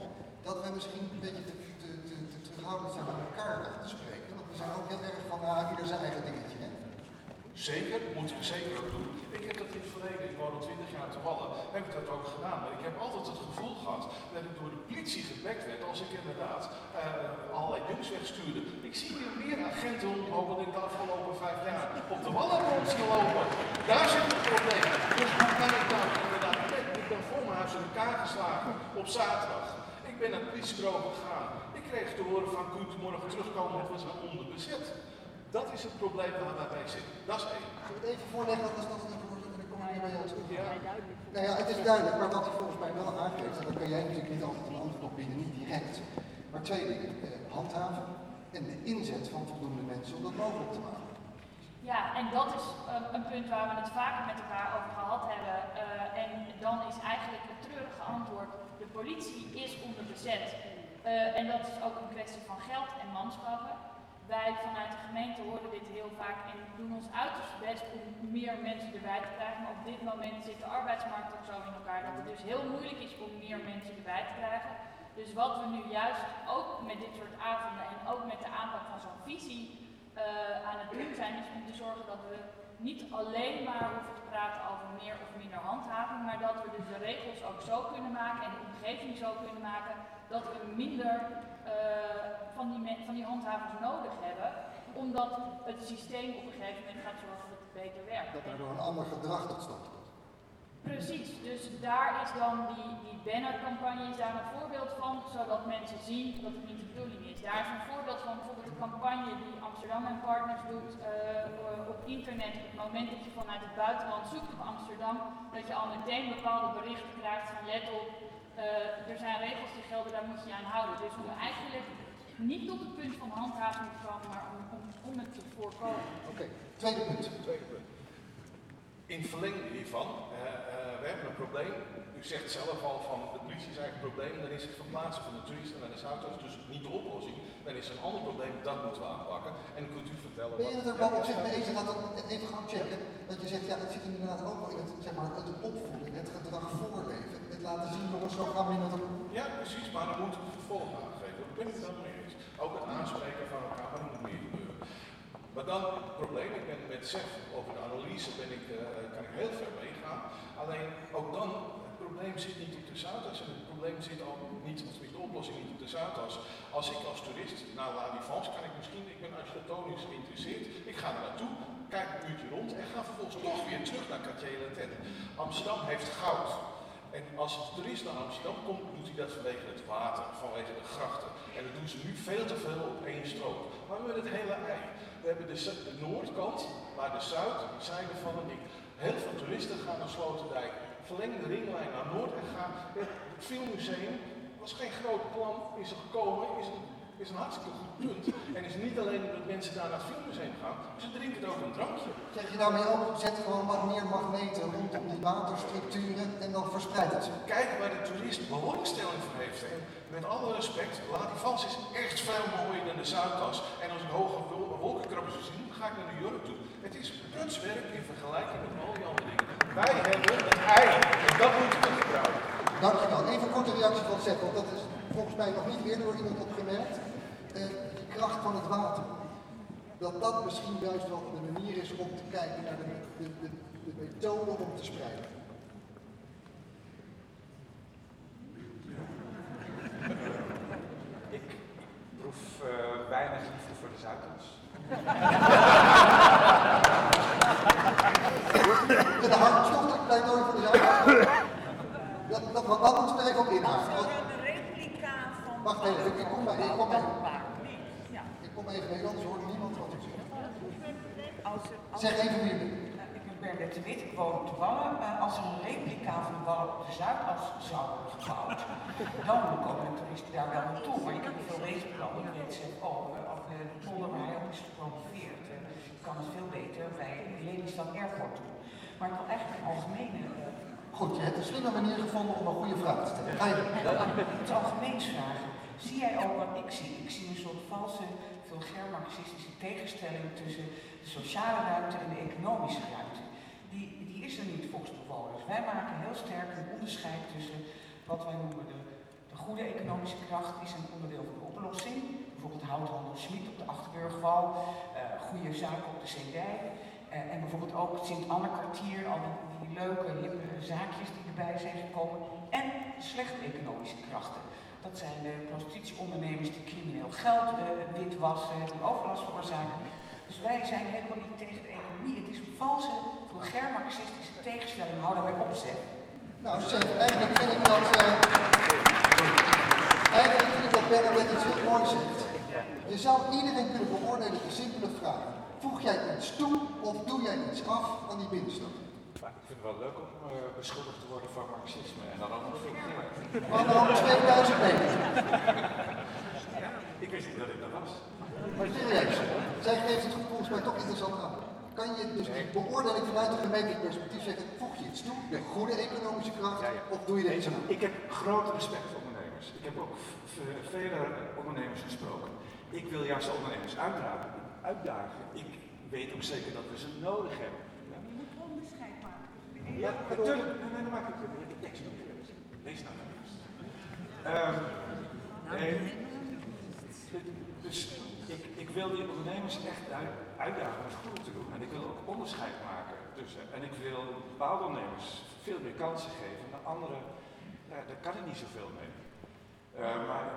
dat we misschien een beetje te, te, te, te terughoudend zijn om elkaar te spreken. Want we zijn ook heel erg van, ah, ieder zijn eigen dingetje. Zeker, moeten we zeker ook doen. Ik heb dat in het verleden, ik woon al 20 jaar te Wallen, heb ik dat ook gedaan. Maar ik heb altijd het gevoel gehad dat ik door de politie gepakt werd als ik inderdaad uh, allerlei jongens wegstuurde. Ik zie hier meer agenten rondlopen dan de afgelopen vijf jaar op de Wallen rondgelopen. Daar zit het probleem. Dus hoe kan ik nou inderdaad, ik ben voor mijn huis in elkaar geslagen op zaterdag. Ik ben naar het politiebureau gegaan. Ik kreeg te horen van, kunt u morgen terugkomen, het was al onderbezet. Dat is het probleem waar wij bij zitten. Dat is één. Zullen we het even voorleggen als dat niet wordt en dan kom ik weer bij jou terug? Nou ja, het is duidelijk, maar wat hij volgens mij wel aangeeft, en daar kan jij natuurlijk niet altijd een antwoord op bieden, niet direct. Maar twee dingen, eh, handhaven en de inzet van voldoende mensen om dat mogelijk te maken. Ja, en dat is um, een punt waar we het vaker met elkaar over gehad hebben. Uh, en dan is eigenlijk het treurige antwoord, de politie is onderbezet. Uh, en dat is ook een kwestie van geld en manschappen. Wij vanuit de gemeente horen dit heel vaak en doen ons uiterst best om meer mensen erbij te krijgen. Maar op dit moment zit de arbeidsmarkt ook zo in elkaar dat het dus heel moeilijk is om meer mensen erbij te krijgen. Dus wat we nu juist ook met dit soort avonden en ook met de aanpak van zo'n visie uh, aan het doen zijn, is om te zorgen dat we niet alleen maar hoeven te praten over meer of minder handhaving, maar dat we dus de regels ook zo kunnen maken en de omgeving zo kunnen maken dat we minder uh, van, die van die handhavers nodig hebben, omdat het systeem op een gegeven moment gaat zorgen dat het beter werkt. Dat er door een ander gedrag tot stand komt. Precies, dus daar is dan die, die bannercampagne is daar een voorbeeld van, zodat mensen zien dat het niet de bedoeling is. Daar is een voorbeeld van bijvoorbeeld de campagne die Amsterdam en Partners doet uh, op internet. Op het moment dat je vanuit het buitenland zoekt op Amsterdam, dat je al meteen bepaalde berichten krijgt van let op, er zijn regels die gelden, daar moet je je aan houden. Dus we eigenlijk niet tot het punt van handhaving komen, maar om, om, om het te voorkomen. Oké, okay. tweede punt. Tweede punt. In verlengde hiervan, uh, uh, we hebben een probleem. U zegt zelf al van de politie is eigenlijk een probleem, dan is het verplaatsen van de toeristen naar de auto's dus niet de oplossing. Dan is er een ander probleem, dat moeten we aanpakken. En dan kunt u vertellen. Ben je het er wel op zich mee eens? Dat even gaan checken. Dat je zegt, ja, het zit inderdaad ook wel in het, zeg maar, het opvoeden, het gedrag voorleven. Laten zien, jongens, zo gaan we met elkaar. Ja, precies, maar dan moet het vervolg aangeven. Ik ben het mee eens. Ook het aanspreken van elkaar, moet meer gebeuren. Maar dan het probleem, ik ben met SEF over de analyse ben ik, uh, kan ik heel ver meegaan. Alleen ook dan, het probleem zit niet op de Zuidas en het probleem zit al niet, of de oplossing niet op de Zuidas. Als ik als toerist naar La Défense kan ik misschien, ik ben architectonisch geïnteresseerd, ik ga er naartoe, kijk een uurtje rond en ga vervolgens toch weer terug naar Cartier-Latin. Amsterdam heeft goud. En als een toerist naar Amsterdam komt, doet hij dat vanwege het water, vanwege de grachten. En dat doen ze nu veel te veel op één strook. Maar we hebben het hele ei. We hebben de, de noordkant, maar de zuidzijde van de dik. Heel veel toeristen gaan naar Sloterdijk. Verleng de ringlijn naar Noord en gaan. Het filmmuseum was geen groot plan, is er gekomen, is is een hartstikke goed punt. En is niet alleen dat mensen daar naar het filmmuseum gaan, ze drinken ook een drankje. Zeg je daarmee ook, zet gewoon wat meer magneten rondom die waterstructuren en dan verspreidt het zich. Kijk waar de toerist belangstelling voor heeft. En met alle respect, La Défense is echt veel mooier dan de Zuidas. En als ik hoge wolkenkrabbers zie, dan ga ik naar New York toe. Het is putswerk in vergelijking met al die andere dingen. Wij hebben het ei en dat moeten we gebruiken. Dankjewel. Even een korte reactie van Sepp, want dat is volgens mij nog niet eerder door iemand opgemerkt. Uh, de kracht van het water. Dat dat misschien juist wel de manier is om te kijken naar de, de, de, de methode om te spreiden. Ik proef uh, weinig liefde voor de Zuidas. Een hartstochtelijk pleidooi voor de Zuidas. Dat, dat, dat, dat moeten we er even op inhaken. de replica van... Wacht even, ik kom, bij, ik kom, bij, ik kom even mee, anders hoort niemand wat ik zeg. Zeg even wie Ik ben Bernadette de Wit, ik woon op de Wallen. Uh, als er een replica van de Wallen op de Zuidas zou worden gebouwd, dan komen de toeristen daar wel naartoe. Maar ik heb veel beter. Ik weet zelf ook, of uh, de polder waar hij ook is gepromoveerd, kan het veel beter bij Lelystad Airport doen. Maar ik wil eigenlijk een algemene Goed, je hebt een slimme manier gevonden om een goede vraag te stellen. Ga je Het algemeens vragen. Zie jij ook wat ik zie? Ik zie een soort valse, vulgair marxistische tegenstelling tussen de sociale ruimte en de economische ruimte. Die, die is er niet volgens bewoners. Wij maken heel sterk een onderscheid tussen wat wij noemen de, de goede economische kracht, is een onderdeel van de oplossing. Bijvoorbeeld houthandel Schmid op de Achterburgwal, uh, goede zaken op de Zeedijk. Uh, en bijvoorbeeld ook het Sint-Anne-kwartier, al die, die leuke, hippe zaakjes die erbij zijn gekomen. En slechte economische krachten. Dat zijn de prostitutieondernemers die crimineel geld uh, witwassen, die overlast veroorzaken. Dus wij zijn helemaal niet tegen de economie. Het is een valse, vulgair marxistische tegenstelling. Hou daarbij op, zeg. Nou, zeg, eigenlijk vind ik dat... Uh... Eigenlijk vind ik dat Bernadette iets heel moois zegt. Je zou iedereen kunnen beoordelen op een simpele vraag. Voeg jij iets toe of doe jij iets af aan die binnenstad? Ik vind het wel leuk om uh, beschuldigd te worden van marxisme en dan ook nog veel meer. Anderhalve 2000 meter. Ja, ik wist niet dat ik dat was. Maar serieus, zij geeft het volgens mij toch interessant aan. Kan je dus die beoordeling vanuit een gemeentelijk perspectief zeggen, voeg je iets toe, de goede economische kracht, of doe je er iets aan? Ik heb groot respect voor ondernemers. Ik heb ook vele ondernemers gesproken. Ik wil juist de ondernemers uitdagen. uitdagen. Ik weet ook zeker dat we ze nodig hebben. Ja? Je moet onderscheid maken. Ja, natuurlijk. Nee, nee, dan maak ik heb de tekst. Lees nou maar eerst. Um, nee, dus ik, ik wil die ondernemers echt uitdagen om goed te doen. En ik wil ook onderscheid maken tussen. En ik wil bepaalde ondernemers veel meer kansen geven. En andere, ja, daar kan ik niet zoveel mee. Uh, maar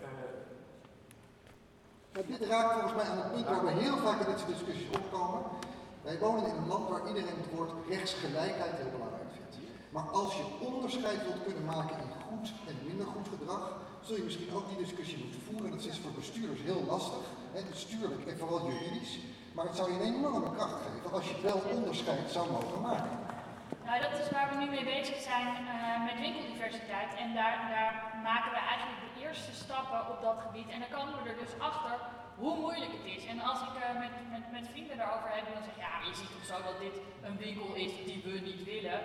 uh, dit raakt volgens mij aan het punt waar we heel vaak in deze discussies opkomen. Wij wonen in een land waar iedereen het woord rechtsgelijkheid heel belangrijk vindt. Maar als je onderscheid wilt kunnen maken in goed en minder goed gedrag, zul je misschien ook die discussie moeten voeren. Dat is voor bestuurders heel lastig, hè, bestuurlijk en vooral juridisch. Maar het zou je een enorme kracht geven als je wel onderscheid zou mogen maken. Nou, dat is waar we nu mee bezig zijn uh, met winkeldiversiteit. En daar, daar maken we eigenlijk de eerste stappen op dat gebied. En dan komen we er dus achter hoe moeilijk het is. En als ik uh, met, met, met vrienden daarover heb, dan zeg ik, ja, je ziet toch zo dat dit een winkel is die we niet willen.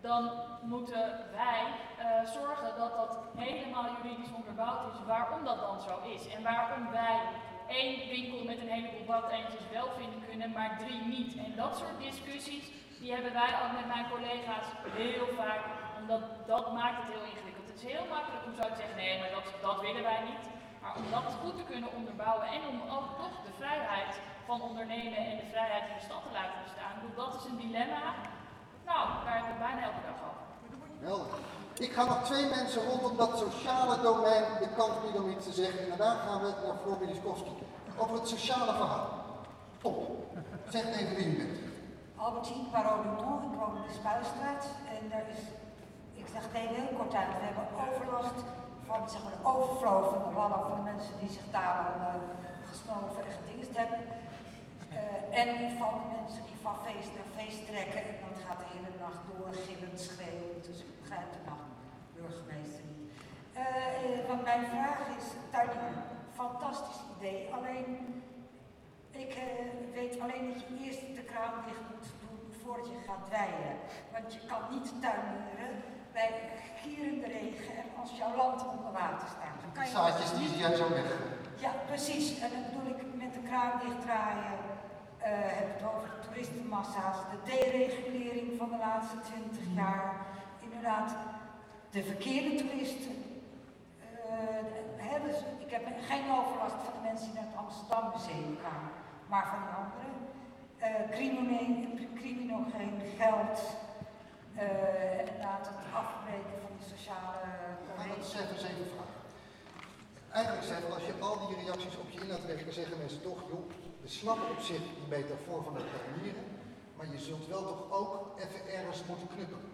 Dan moeten wij uh, zorgen dat dat helemaal juridisch onderbouwd is waarom dat dan zo is. En waarom wij één winkel met een heleboel badeentjes wel vinden kunnen, maar drie niet. En dat soort discussies, die hebben wij ook met mijn collega's heel vaak, omdat dat maakt het heel ingewikkeld. Het is heel makkelijk om zo te zeggen, nee, maar dat, dat willen wij niet. Maar om dat goed te kunnen onderbouwen en om ook toch de vrijheid van ondernemen en de vrijheid in de stad te laten bestaan, dat is een dilemma. Nou, daar hebben we bijna elke dag over. Ik ga nog twee mensen rondom dat sociale domein de kans bieden om iets te zeggen. En daarna gaan we naar Floor Miliskowski. Over het sociale verhaal. Top. Zeg even wie u bent. Albertine Parole Noor, ik woon in de Spuistraat. En daar is, ik zeg het even heel kort uit, we hebben overlast van zeg maar, de overflow van de wallen van de mensen die zich daar uh, gesnoven en gedingst hebben. En van de mensen die van feest naar feest trekken en dat gaat de hele nacht door, gillend, schreeuwen. Dus ik begrijp de nacht burgemeester niet. Wat mijn vraag is, tuinier, fantastisch idee. Alleen, ik weet alleen dat je eerst de kraan dicht moet doen voordat je gaat weien. Want je kan niet tuinieren bij gierende regen en als jouw land onder water staat. Dan kan je Zaadjes die jij zo weg. Ja, precies. En dan bedoel ik met de kraan dichtdraaien. Uh, heb het over de toeristenmassa's, de deregulering van de laatste twintig jaar. Inderdaad, de verkeerde toeristen. Uh, hebben ze, ik heb geen overlast van de mensen die naar het Amsterdam Museum gaan, maar van die anderen. Uh, criminogeen geld, uh, inderdaad het afbreken van de sociale cohesie. Dat is even vragen. Eigenlijk zeggen als je al die reacties op je in laat werken, zeggen mensen toch, joh, we snappen op zich die metafoor van het tuinieren, maar je zult wel toch ook even ergens moeten knuppelen.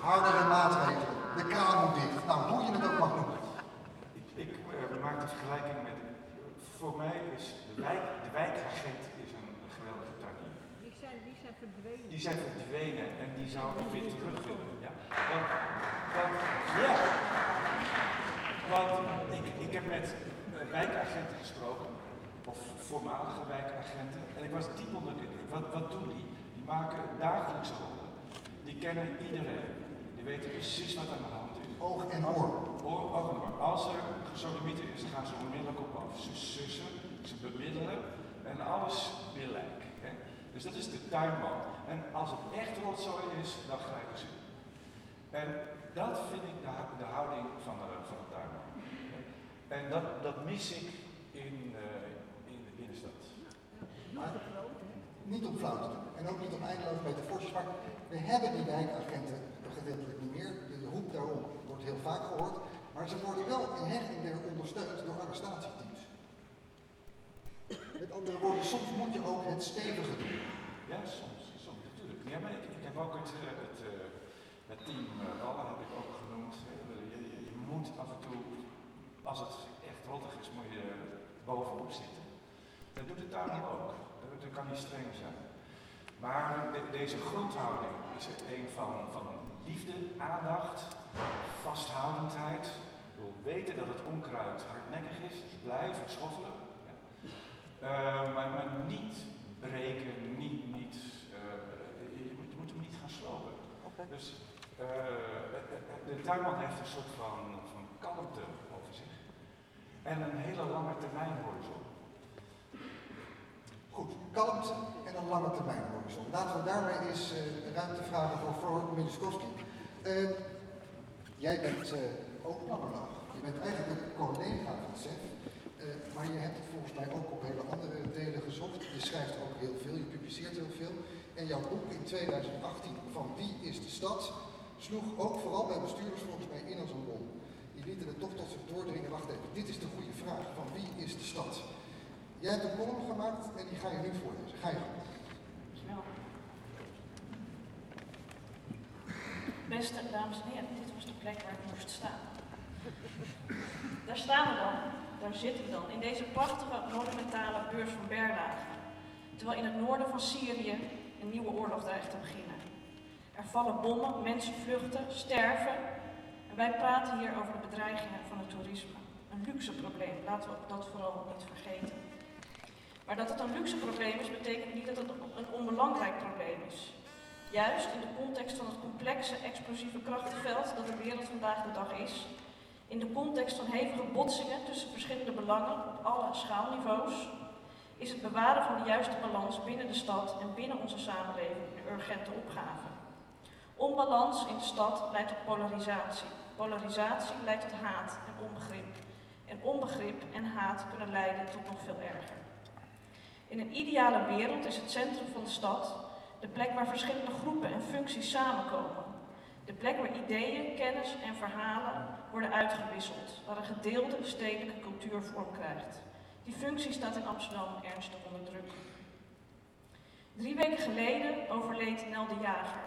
Hardere maatregelen, de kraan moet dicht. Nou, hoe je het ook mag noemen. Ik, ik uh, maak de vergelijking met, voor mij is de, wijk, de wijkagent is een geweldige tuinier. Die zijn, die zijn verdwenen. Die zijn verdwenen en die zouden weer terug willen. Ja. Want, want, ja. Want ik, ik heb met wijkagenten gesproken, of voormalige wijkagenten, en ik was diep onder de indruk. Wat, wat doen die? Die maken dagelijkse ronde. Die kennen iedereen. Die weten precies wat aan de hand is. Oog en oor. Oog, oog en oor. Als er gesodemieter is, dan gaan ze onmiddellijk op af. Ze sussen, ze bemiddelen en alles gelijk. Hè? Dus dat is de tuinman. En als het echt rotzooi is, dan grijpen ze. En dat vind ik de, de houding van de, van de tuinman. En dat, dat mis ik in, uh, in de binnenstad. Maar niet om flauw te doen. En ook niet om eindeloos met de forces. Maar we hebben die wijkagenten gedeeltelijk niet meer. De roep daarom wordt heel vaak gehoord. Maar ze worden wel in en der ondersteund door arrestatieteams. Soms moet je ook het stevige doen. Ja, soms, soms natuurlijk. Ja, maar ik, ik heb ook het, het uh, Het team uh, Wallen heb ik ook genoemd. Je, je, moet af en toe, als het echt rottig is, moet je bovenop zitten. Dat doet het daar ook. Dat, kan niet streng zijn. Maar de, deze grondhouding is een van, van liefde, aandacht, vasthoudendheid. We weten dat het onkruid hardnekkig is, dus blijven schoffelen. Uh, maar, maar, niet breken, niet, niet uh, je, moet, je, moet, hem niet gaan slopen. Okay. Dus uh, de tuinman heeft een soort van, van kalmte over zich. En een hele lange termijn horizon. Goed, kalmte en een lange termijn horizon. Laten we daarmee eens uh, ruimte vragen voor Floor Miliskowski. Uh, jij bent uh, ook planoloog. Je bent eigenlijk een collega van SEF. maar je hebt mij ook op hele andere delen gezocht. Je schrijft ook heel veel, je publiceert heel veel. En jouw boek in 2018 van Wie is de stad sloeg ook vooral bij bestuurders volgens mij in als een bom. Die lieten het toch tot zich doordringen. Wacht even, dit is de goede vraag. Van wie is de stad? Jij hebt een column gemaakt en die ga je nu voorlezen. Ga je gang. Beste dames en heren, dit was de plek waar ik moest staan. Daar staan we dan, daar zitten we dan, in deze prachtige monumentale beurs van Berlage. Terwijl in het noorden van Syrië een nieuwe oorlog dreigt te beginnen. Er vallen bommen, mensen vluchten, sterven. En wij praten hier over de bedreigingen van het toerisme. Een luxe probleem, laten we dat vooral niet vergeten. Maar dat het een luxe probleem is, betekent niet dat het een onbelangrijk probleem is. Juist in de context van het complexe explosieve krachtenveld dat de wereld vandaag de dag is, in de context van hevige botsingen tussen verschillende belangen op alle schaalniveaus, is het bewaren van de juiste balans binnen de stad en binnen onze samenleving een urgente opgave. Onbalans in de stad leidt tot polarisatie. Polarisatie leidt tot haat en onbegrip. En onbegrip en haat kunnen leiden tot nog veel erger. In een ideale wereld is het centrum van de stad de plek waar verschillende groepen en functies samenkomen. De plek waar ideeën, kennis en verhalen worden uitgewisseld, waar een gedeelde stedelijke cultuur vorm krijgt. Die functie staat in Amsterdam ernstig onder druk. Drie weken geleden overleed Nel de Jager,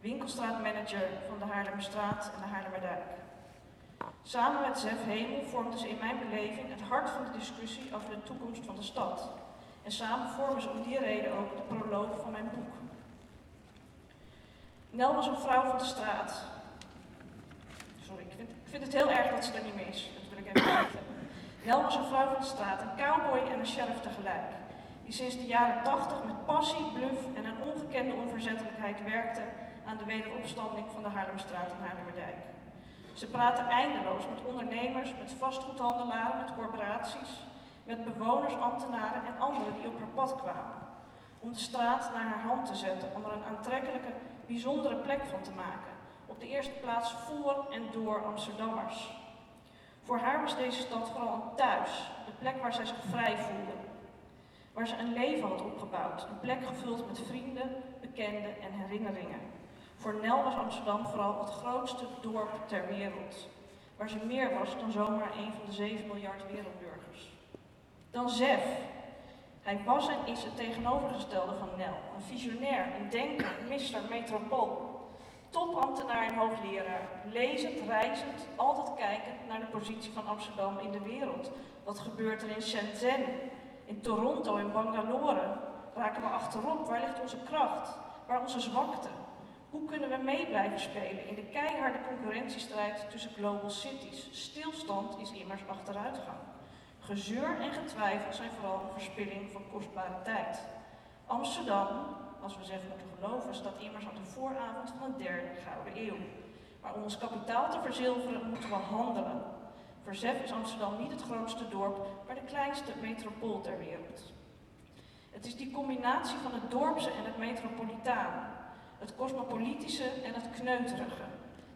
winkelstraatmanager van de Haarlemmerstraat en de Haarlemmerdijk. Samen met Zef Hemel vormden ze in mijn beleving het hart van de discussie over de toekomst van de stad. En samen vormen ze om die reden ook de proloog van mijn boek. Nel was een vrouw van de straat. Vind, het heel erg dat ze er niet meer is. Dat wil ik even weten. Nel was een vrouw van de straat, een cowboy en een sheriff tegelijk. Die sinds de jaren 80 met passie, bluff en een ongekende onverzettelijkheid werkte aan de wederopstanding van de Haarlemstraat en Haarlemmerdijk. Ze praten eindeloos met ondernemers, met vastgoedhandelaren, met corporaties, met bewoners, ambtenaren en anderen die op haar pad kwamen. Om de straat naar haar hand te zetten, om er een aantrekkelijke, bijzondere plek van te maken. Op de eerste plaats voor en door Amsterdammers. Voor haar was deze stad vooral een thuis, de plek waar zij zich vrij voelde. Waar ze een leven had opgebouwd, een plek gevuld met vrienden, bekenden en herinneringen. Voor Nel was Amsterdam vooral het grootste dorp ter wereld, waar ze meer was dan zomaar een van de 7 miljard wereldburgers. Dan Zef. Hij was en is het tegenovergestelde van Nel, een visionair, een denker, mister, metropool. Topambtenaar en hoogleraar, lezend, reizend, altijd kijkend naar de positie van Amsterdam in de wereld. Wat gebeurt er in Shenzhen, in Toronto, in Bangalore? Raken we achterop? Waar ligt onze kracht? Waar onze zwakte? Hoe kunnen we mee blijven spelen in de keiharde concurrentiestrijd tussen global cities? Stilstand is immers achteruitgang. Gezeur en getwijfel zijn vooral een verspilling van kostbare tijd. Amsterdam, als we zeggen moeten geloven, staat immers aan de vooravond van een derde gouden eeuw. Maar om ons kapitaal te verzilveren moeten we handelen. Verzef is Amsterdam niet het grootste dorp, maar de kleinste metropool ter wereld. Het is die combinatie van het dorpse en het metropolitaan, het cosmopolitische en het kneuterige,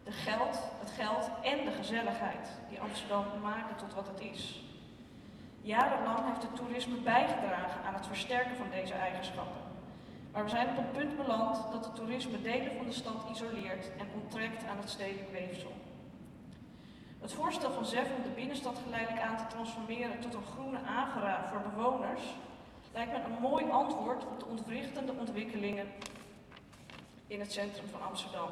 de geld, het geld en de gezelligheid die Amsterdam maken tot wat het is. Jarenlang heeft het toerisme bijgedragen aan het versterken van deze eigenschappen. Maar we zijn op een punt beland dat het toerisme delen van de stad isoleert en onttrekt aan het stedelijk weefsel. Het voorstel van ZEF om de binnenstad geleidelijk aan te transformeren tot een groene agora voor bewoners lijkt me een mooi antwoord op de ontwrichtende ontwikkelingen in het centrum van Amsterdam.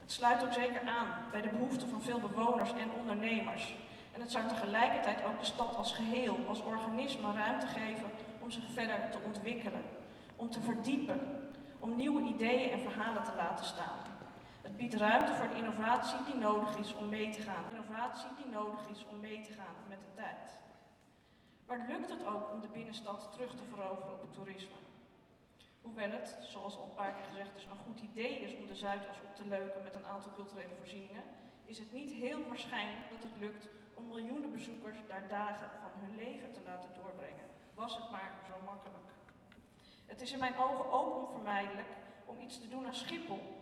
Het sluit ook zeker aan bij de behoeften van veel bewoners en ondernemers. En het zou tegelijkertijd ook de stad als geheel, als organisme ruimte geven om zich verder te ontwikkelen, om te verdiepen, om nieuwe ideeën en verhalen te laten staan. Het biedt ruimte voor de innovatie die nodig is om mee te gaan. Innovatie die nodig is om mee te gaan met de tijd. Maar lukt het ook om de binnenstad terug te veroveren op het toerisme? Hoewel het, zoals al een paar keer gezegd is, een goed idee is om de Zuidas op te leuken met een aantal culturele voorzieningen, is het niet heel waarschijnlijk dat het lukt om miljoenen bezoekers daar dagen van hun leven te laten doorbrengen. Was het maar zo makkelijk. Het is in mijn ogen ook onvermijdelijk om iets te doen aan Schiphol,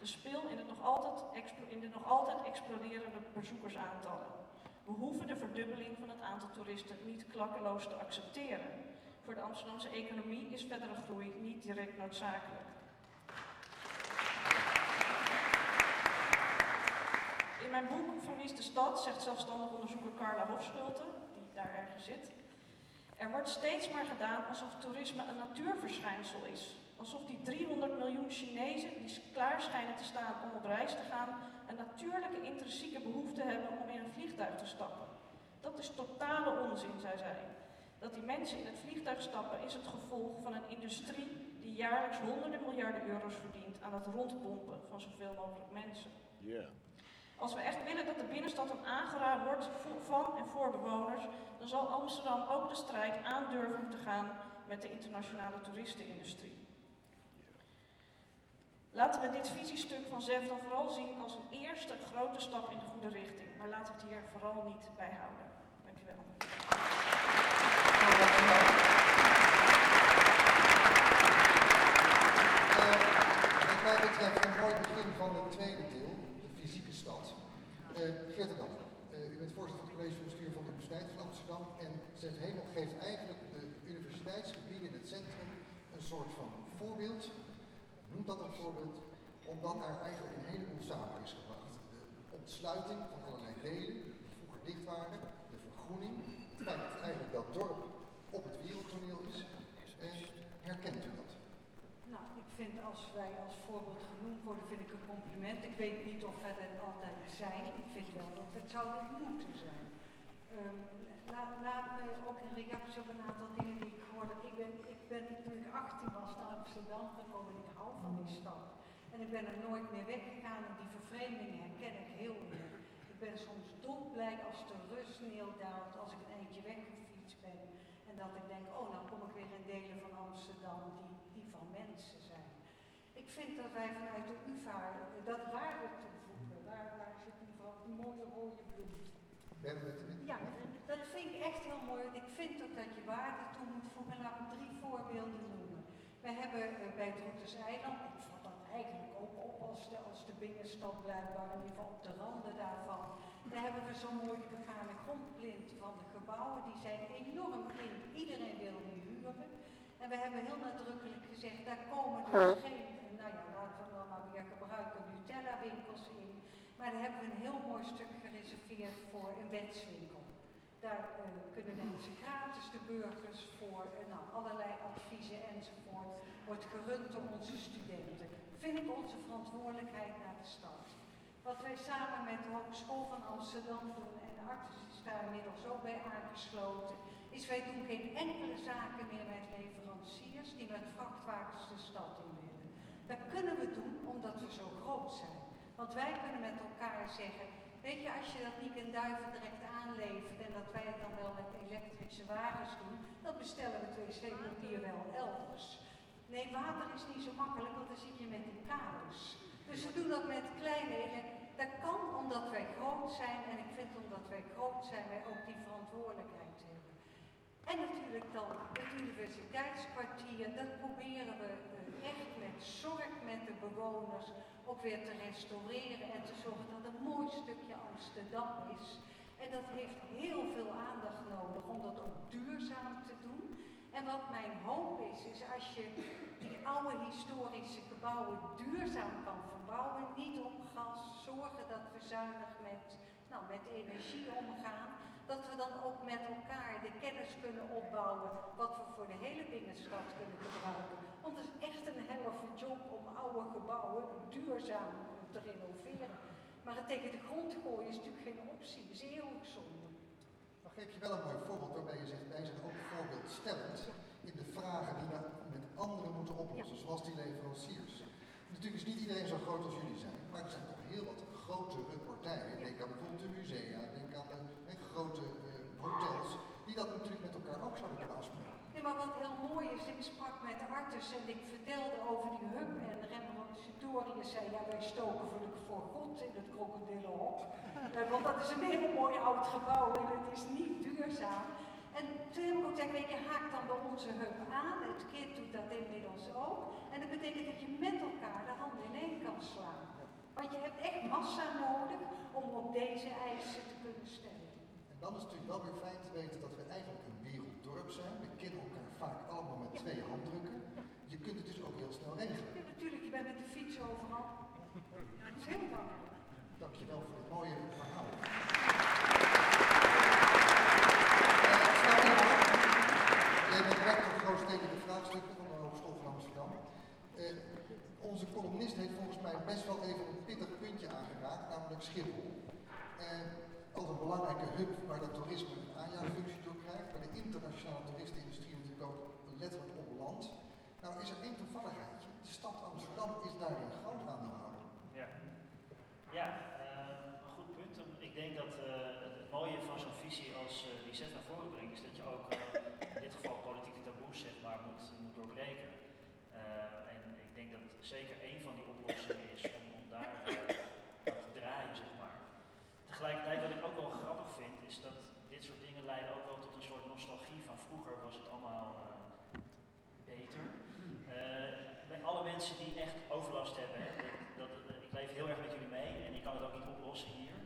de spil in, het nog altijd in de nog altijd exploderende bezoekersaantallen. We hoeven de verdubbeling van het aantal toeristen niet klakkeloos te accepteren. Voor de Amsterdamse economie is verdere groei niet direct noodzakelijk. In mijn boek Verlies de Stad zegt zelfstandig onderzoeker Carla Hofschulte, die daar ergens zit, er wordt steeds maar gedaan alsof toerisme een natuurverschijnsel is. Alsof die 300 miljoen Chinezen die klaar schijnen te staan om op reis te gaan, een natuurlijke intrinsieke behoefte hebben om in een vliegtuig te stappen. Dat is totale onzin, zei zij. Dat die mensen in het vliegtuig stappen is het gevolg van een industrie die jaarlijks honderden miljarden euro's verdient aan het rondpompen van zoveel mogelijk mensen. Als we echt willen dat de binnenstad een aangeraad wordt van en voor bewoners, dan zal Amsterdam ook de strijd aandurven te gaan met de internationale toeristenindustrie. Laten we dit visiestuk van ZEF dan vooral zien als een eerste grote stap in de goede richting, maar laten we het hier vooral niet bij houden. Dankjewel. Uh, wat mij betreft een mooi begin van het tweede deel, de fysieke stad. Uh, Geert de Dam, uh, u bent voorzitter van het college van bestuur van de Universiteit van Amsterdam en Zet Hemel geeft eigenlijk de universiteitsgebieden in het centrum een soort van voorbeeld noem dat een voorbeeld, omdat daar eigenlijk een heleboel samen is gebracht. De ontsluiting van allerlei delen die vroeger dicht waren, de vergroening, het eigenlijk dat dorp op het wereldtoneel is. En herkent u dat? Nou, ik vind als wij als voorbeeld genoemd worden, vind ik een. Ik weet niet of wij dat altijd zijn. Ik vind wel dat het zou moeten zijn. Um, laat, laat me ook in reactie op een aantal dingen die ik hoorde. Ik ben, ik ben toen ik 18 was naar Amsterdam gekomen en ik hou van die stad. En ik ben er nooit meer weggegaan en die vervreemdingen herken ik heel erg. Ik ben soms dolblij als de rust neerdaalt, als ik een eindje weggefietst ben. En dat ik denk, oh nou kom ik weer in delen van Amsterdam die, die van mensen zijn. Ik vind dat wij vanuit de UvA dat waarde toevoegen. Waar, waar zit die van die mooie rode bloem? Ja, dat vind ik echt heel mooi. Ik vind ook dat je waarde toe moet voegen. Laat me drie voorbeelden noemen. We hebben uh, bij het Routes Eiland, ik vat dat eigenlijk ook op als de, als de binnenstad blijkbaar, in ieder geval op de randen daarvan. Daar hebben we zo'n mooi begane grondplint van de gebouwen. Die zijn enorm blind. Iedereen wil die huren. En we hebben heel nadrukkelijk gezegd, daar komen dus geen, nou ja, laten we dan maar weer winkels in. Maar daar hebben we een heel mooi stuk gereserveerd voor een wetswinkel. Daar uh, kunnen mensen gratis, de burgers, voor uh, nou, allerlei adviezen enzovoort. Wordt gerund door onze studenten. Vind ik onze verantwoordelijkheid naar de stad. Wat wij samen met de Hogeschool van Amsterdam doen, en de Artis is daar inmiddels ook bij aangesloten, is wij doen geen enkele zaken meer met leveranciers die met vrachtwagens de stad in. Dat kunnen we doen omdat we zo groot zijn. Want wij kunnen met elkaar zeggen, weet je, als je dat niet in Duiven direct aanlevert en dat wij het dan wel met elektrische wagens doen, dan bestellen we twee wc-papier wel elders. Nee, water is niet zo makkelijk, want dan zit je met die kabels. Dus we doen dat met kleine Dat kan omdat wij groot zijn en ik vind omdat wij groot zijn, wij ook die verantwoordelijkheid. En natuurlijk dan het universiteitskwartier, dat proberen we echt met zorg met de bewoners ook weer te restaureren en te zorgen dat het een mooi stukje Amsterdam is. En dat heeft heel veel aandacht nodig om dat ook duurzaam te doen. En wat mijn hoop is, is als je die oude historische gebouwen duurzaam kan verbouwen, niet op gas, zorgen dat we zuinig met, nou, met energie omgaan, dat we dan ook met elkaar de kennis kunnen opbouwen wat we voor de hele binnenstad kunnen gebruiken. Want het is echt een helft job om oude gebouwen duurzaam te renoveren. Maar het tegen de grond gooien is natuurlijk geen optie, dat is eeuwig zonde. Dan geef je wel een mooi voorbeeld waarbij je zegt, wij zijn ook voorbeeldstellend in de vragen die we met anderen moeten oplossen, zoals die leveranciers. Natuurlijk is niet iedereen zo groot als jullie zijn, maar er zijn toch heel wat grotere partijen. Denk aan bijvoorbeeld de musea, denk aan de hè, grote eh, hotels, die dat natuurlijk met elkaar ook zouden kunnen afspreken. Nee, maar wat heel mooi is, ik sprak met de arts en ik vertelde over die hub en Rembrandt Sidorius zei, ja wij stoken voor, de, voor God in het krokodillenhok. uh, want dat is een heel mooi oud gebouw en het is niet duurzaam. En toen heb ik je, haak dan bij onze hub aan. Het kind doet dat inmiddels ook. En dat betekent dat je met elkaar de handen in één kan slaan. Want je hebt echt massa nodig om op deze eisen te kunnen stellen. En dan is het natuurlijk wel weer fijn te weten dat we eigenlijk een werelddorp zijn. We kennen elkaar vaak allemaal met twee handdrukken. Je kunt het dus ook heel snel regelen. Ja, natuurlijk, je bent met de fiets overal. Dat is heel belangrijk. Dankjewel voor het mooie verhaal. Jij bent rector grootstedelijke vraagstukken van de Hogeschool van Amsterdam. Uh, onze columnist heeft volgens mij best wel even een pittig puntje aangeraakt, namelijk Schiphol. Als een belangrijke hub waar dat toerisme een aanjaagfunctie door krijgt, waar de internationale toeristenindustrie natuurlijk ook letterlijk op land. Nou is er één toevalligheidje. De stad Amsterdam is daarin groot aan de. Ja, ja uh, een goed punt. Ik denk dat uh, het mooie van zo'n visie als uh, die Zet naar voren brengt, is dat je ook in dit geval politieke taboes zeg maar, moet, moet doorbreken. en ik denk dat zeker één van die oplossingen is om, om daar te draaien, zeg maar. Tegelijkertijd wat ik ook wel grappig vind, is dat dit soort dingen leiden ook wel tot een soort nostalgie van vroeger was het allemaal beter. bij alle mensen die echt overlast hebben, hè, dat, dat, ik leef heel erg met jullie mee en ik kan het ook niet oplossen hier.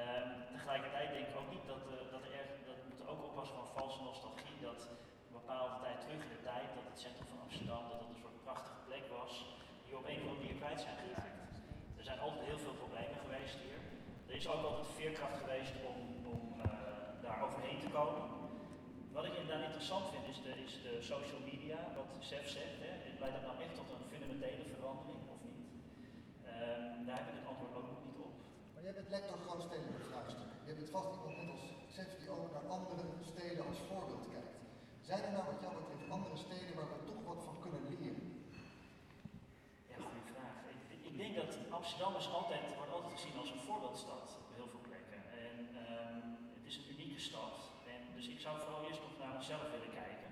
Um, tegelijkertijd denk ik ook niet dat, uh, dat er erg, dat we moeten ook oppassen van valse nostalgie, dat een bepaalde tijd terug in de tijd, dat het centrum van Amsterdam, dat het een soort prachtige plek was, die op een of andere manier kwijt zijn geraakt. Er zijn altijd heel veel problemen geweest hier. Er is ook altijd veerkracht geweest om, om uh, daar overheen te komen. Wat ik inderdaad interessant vind is de, is de social media, wat Sef zegt. Hè. Leidt dat nou echt tot een fundamentele verandering of niet? Um, daar heb ik het antwoord ook nog niet op. Maar jij bent lector grootstedelijke vraagstukken. Je bent vast iemand net als Sef die ook naar andere steden als voorbeeld kijkt. Zijn er nou wat jou betreft andere steden waar we toch wat van kunnen leren? Ja, goede vraag. Ik, ik denk dat Amsterdam is altijd, wordt altijd gezien als een voorbeeldstad op heel veel plekken. En um, het is een unieke stad. En dus ik zou vooral eerst nog naar mezelf willen kijken.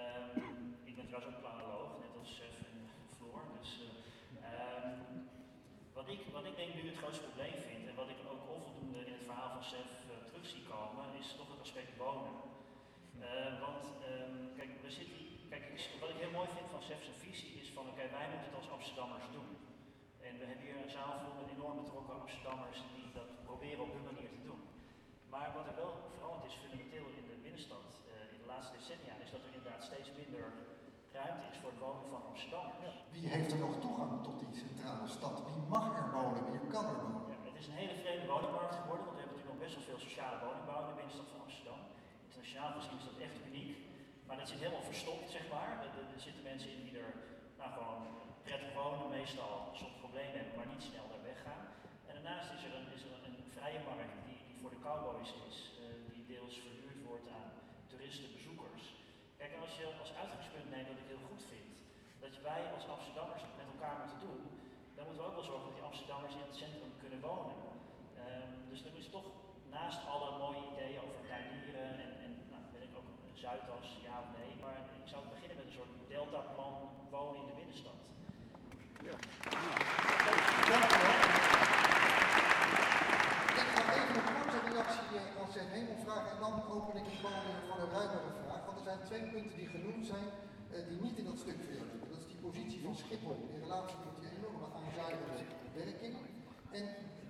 Um, ik ben trouwens ook planoloog, net als Chef en Floor. Dus, uh, um, wat, ik, wat ik denk nu het grootste probleem vind, en wat ik ook het verhaal van Chef uh, terug zie komen, is toch het aspect wonen. Uh, want kijk, we zitten, kijk, wat ik heel mooi vind van Chef's visie is van oké, okay, wij moeten het als Amsterdammers doen. En we hebben hier een zaal vol met enorm betrokken Amsterdammers die dat proberen op hun manier te doen. Maar wat er wel veranderd is fundamenteel in de binnenstad uh, in de laatste decennia, is dat er inderdaad steeds minder ruimte is voor het wonen van Amsterdammers. Wie heeft er nog toegang tot die centrale stad? Wie mag er wonen? Wie kan er wonen? Ja, het is een hele vreemde woningmarkt geworden, want we hebben natuurlijk nog best wel veel sociale woningbouw in de binnenstad van Amsterdam. Internationaal gezien is dat echt uniek. Maar dat zit helemaal verstopt, zeg maar. Er, zitten mensen in die er nou, gewoon prettig wonen, meestal soms problemen hebben, maar niet snel daar weggaan. En daarnaast is er een, is er een vrije markt die, die voor de cowboys is, uh, die deels verhuurd wordt aan toeristen, bezoekers. Kijk, en als je als uitgangspunt neemt wat ik heel goed vind, dat wij als Amsterdammers met elkaar moeten doen, dan moeten we ook wel zorgen dat die Amsterdammers in het centrum kunnen wonen. Um, dus er is toch naast alle mooie ideeën over tuinieren en, en nou, ben ik ook een Zuidas, ja of nee, maar ik zou beginnen met een soort deltaplan wonen in de binnenstad. Ja. Dankjewel. Ik ga even een korte reactie aan zijn hemel vragen en dan open ik het bal weer voor een ruimere vraag. Want er zijn twee punten die genoemd zijn uh, die niet in dat stuk zitten. Dat is die positie van Schiphol in relatie tot werking. En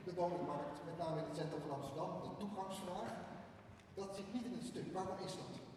de woningmarkt, met name in het centrum van Amsterdam, de toegangsvraag. Dat zit niet in het stuk. Waarom is dat?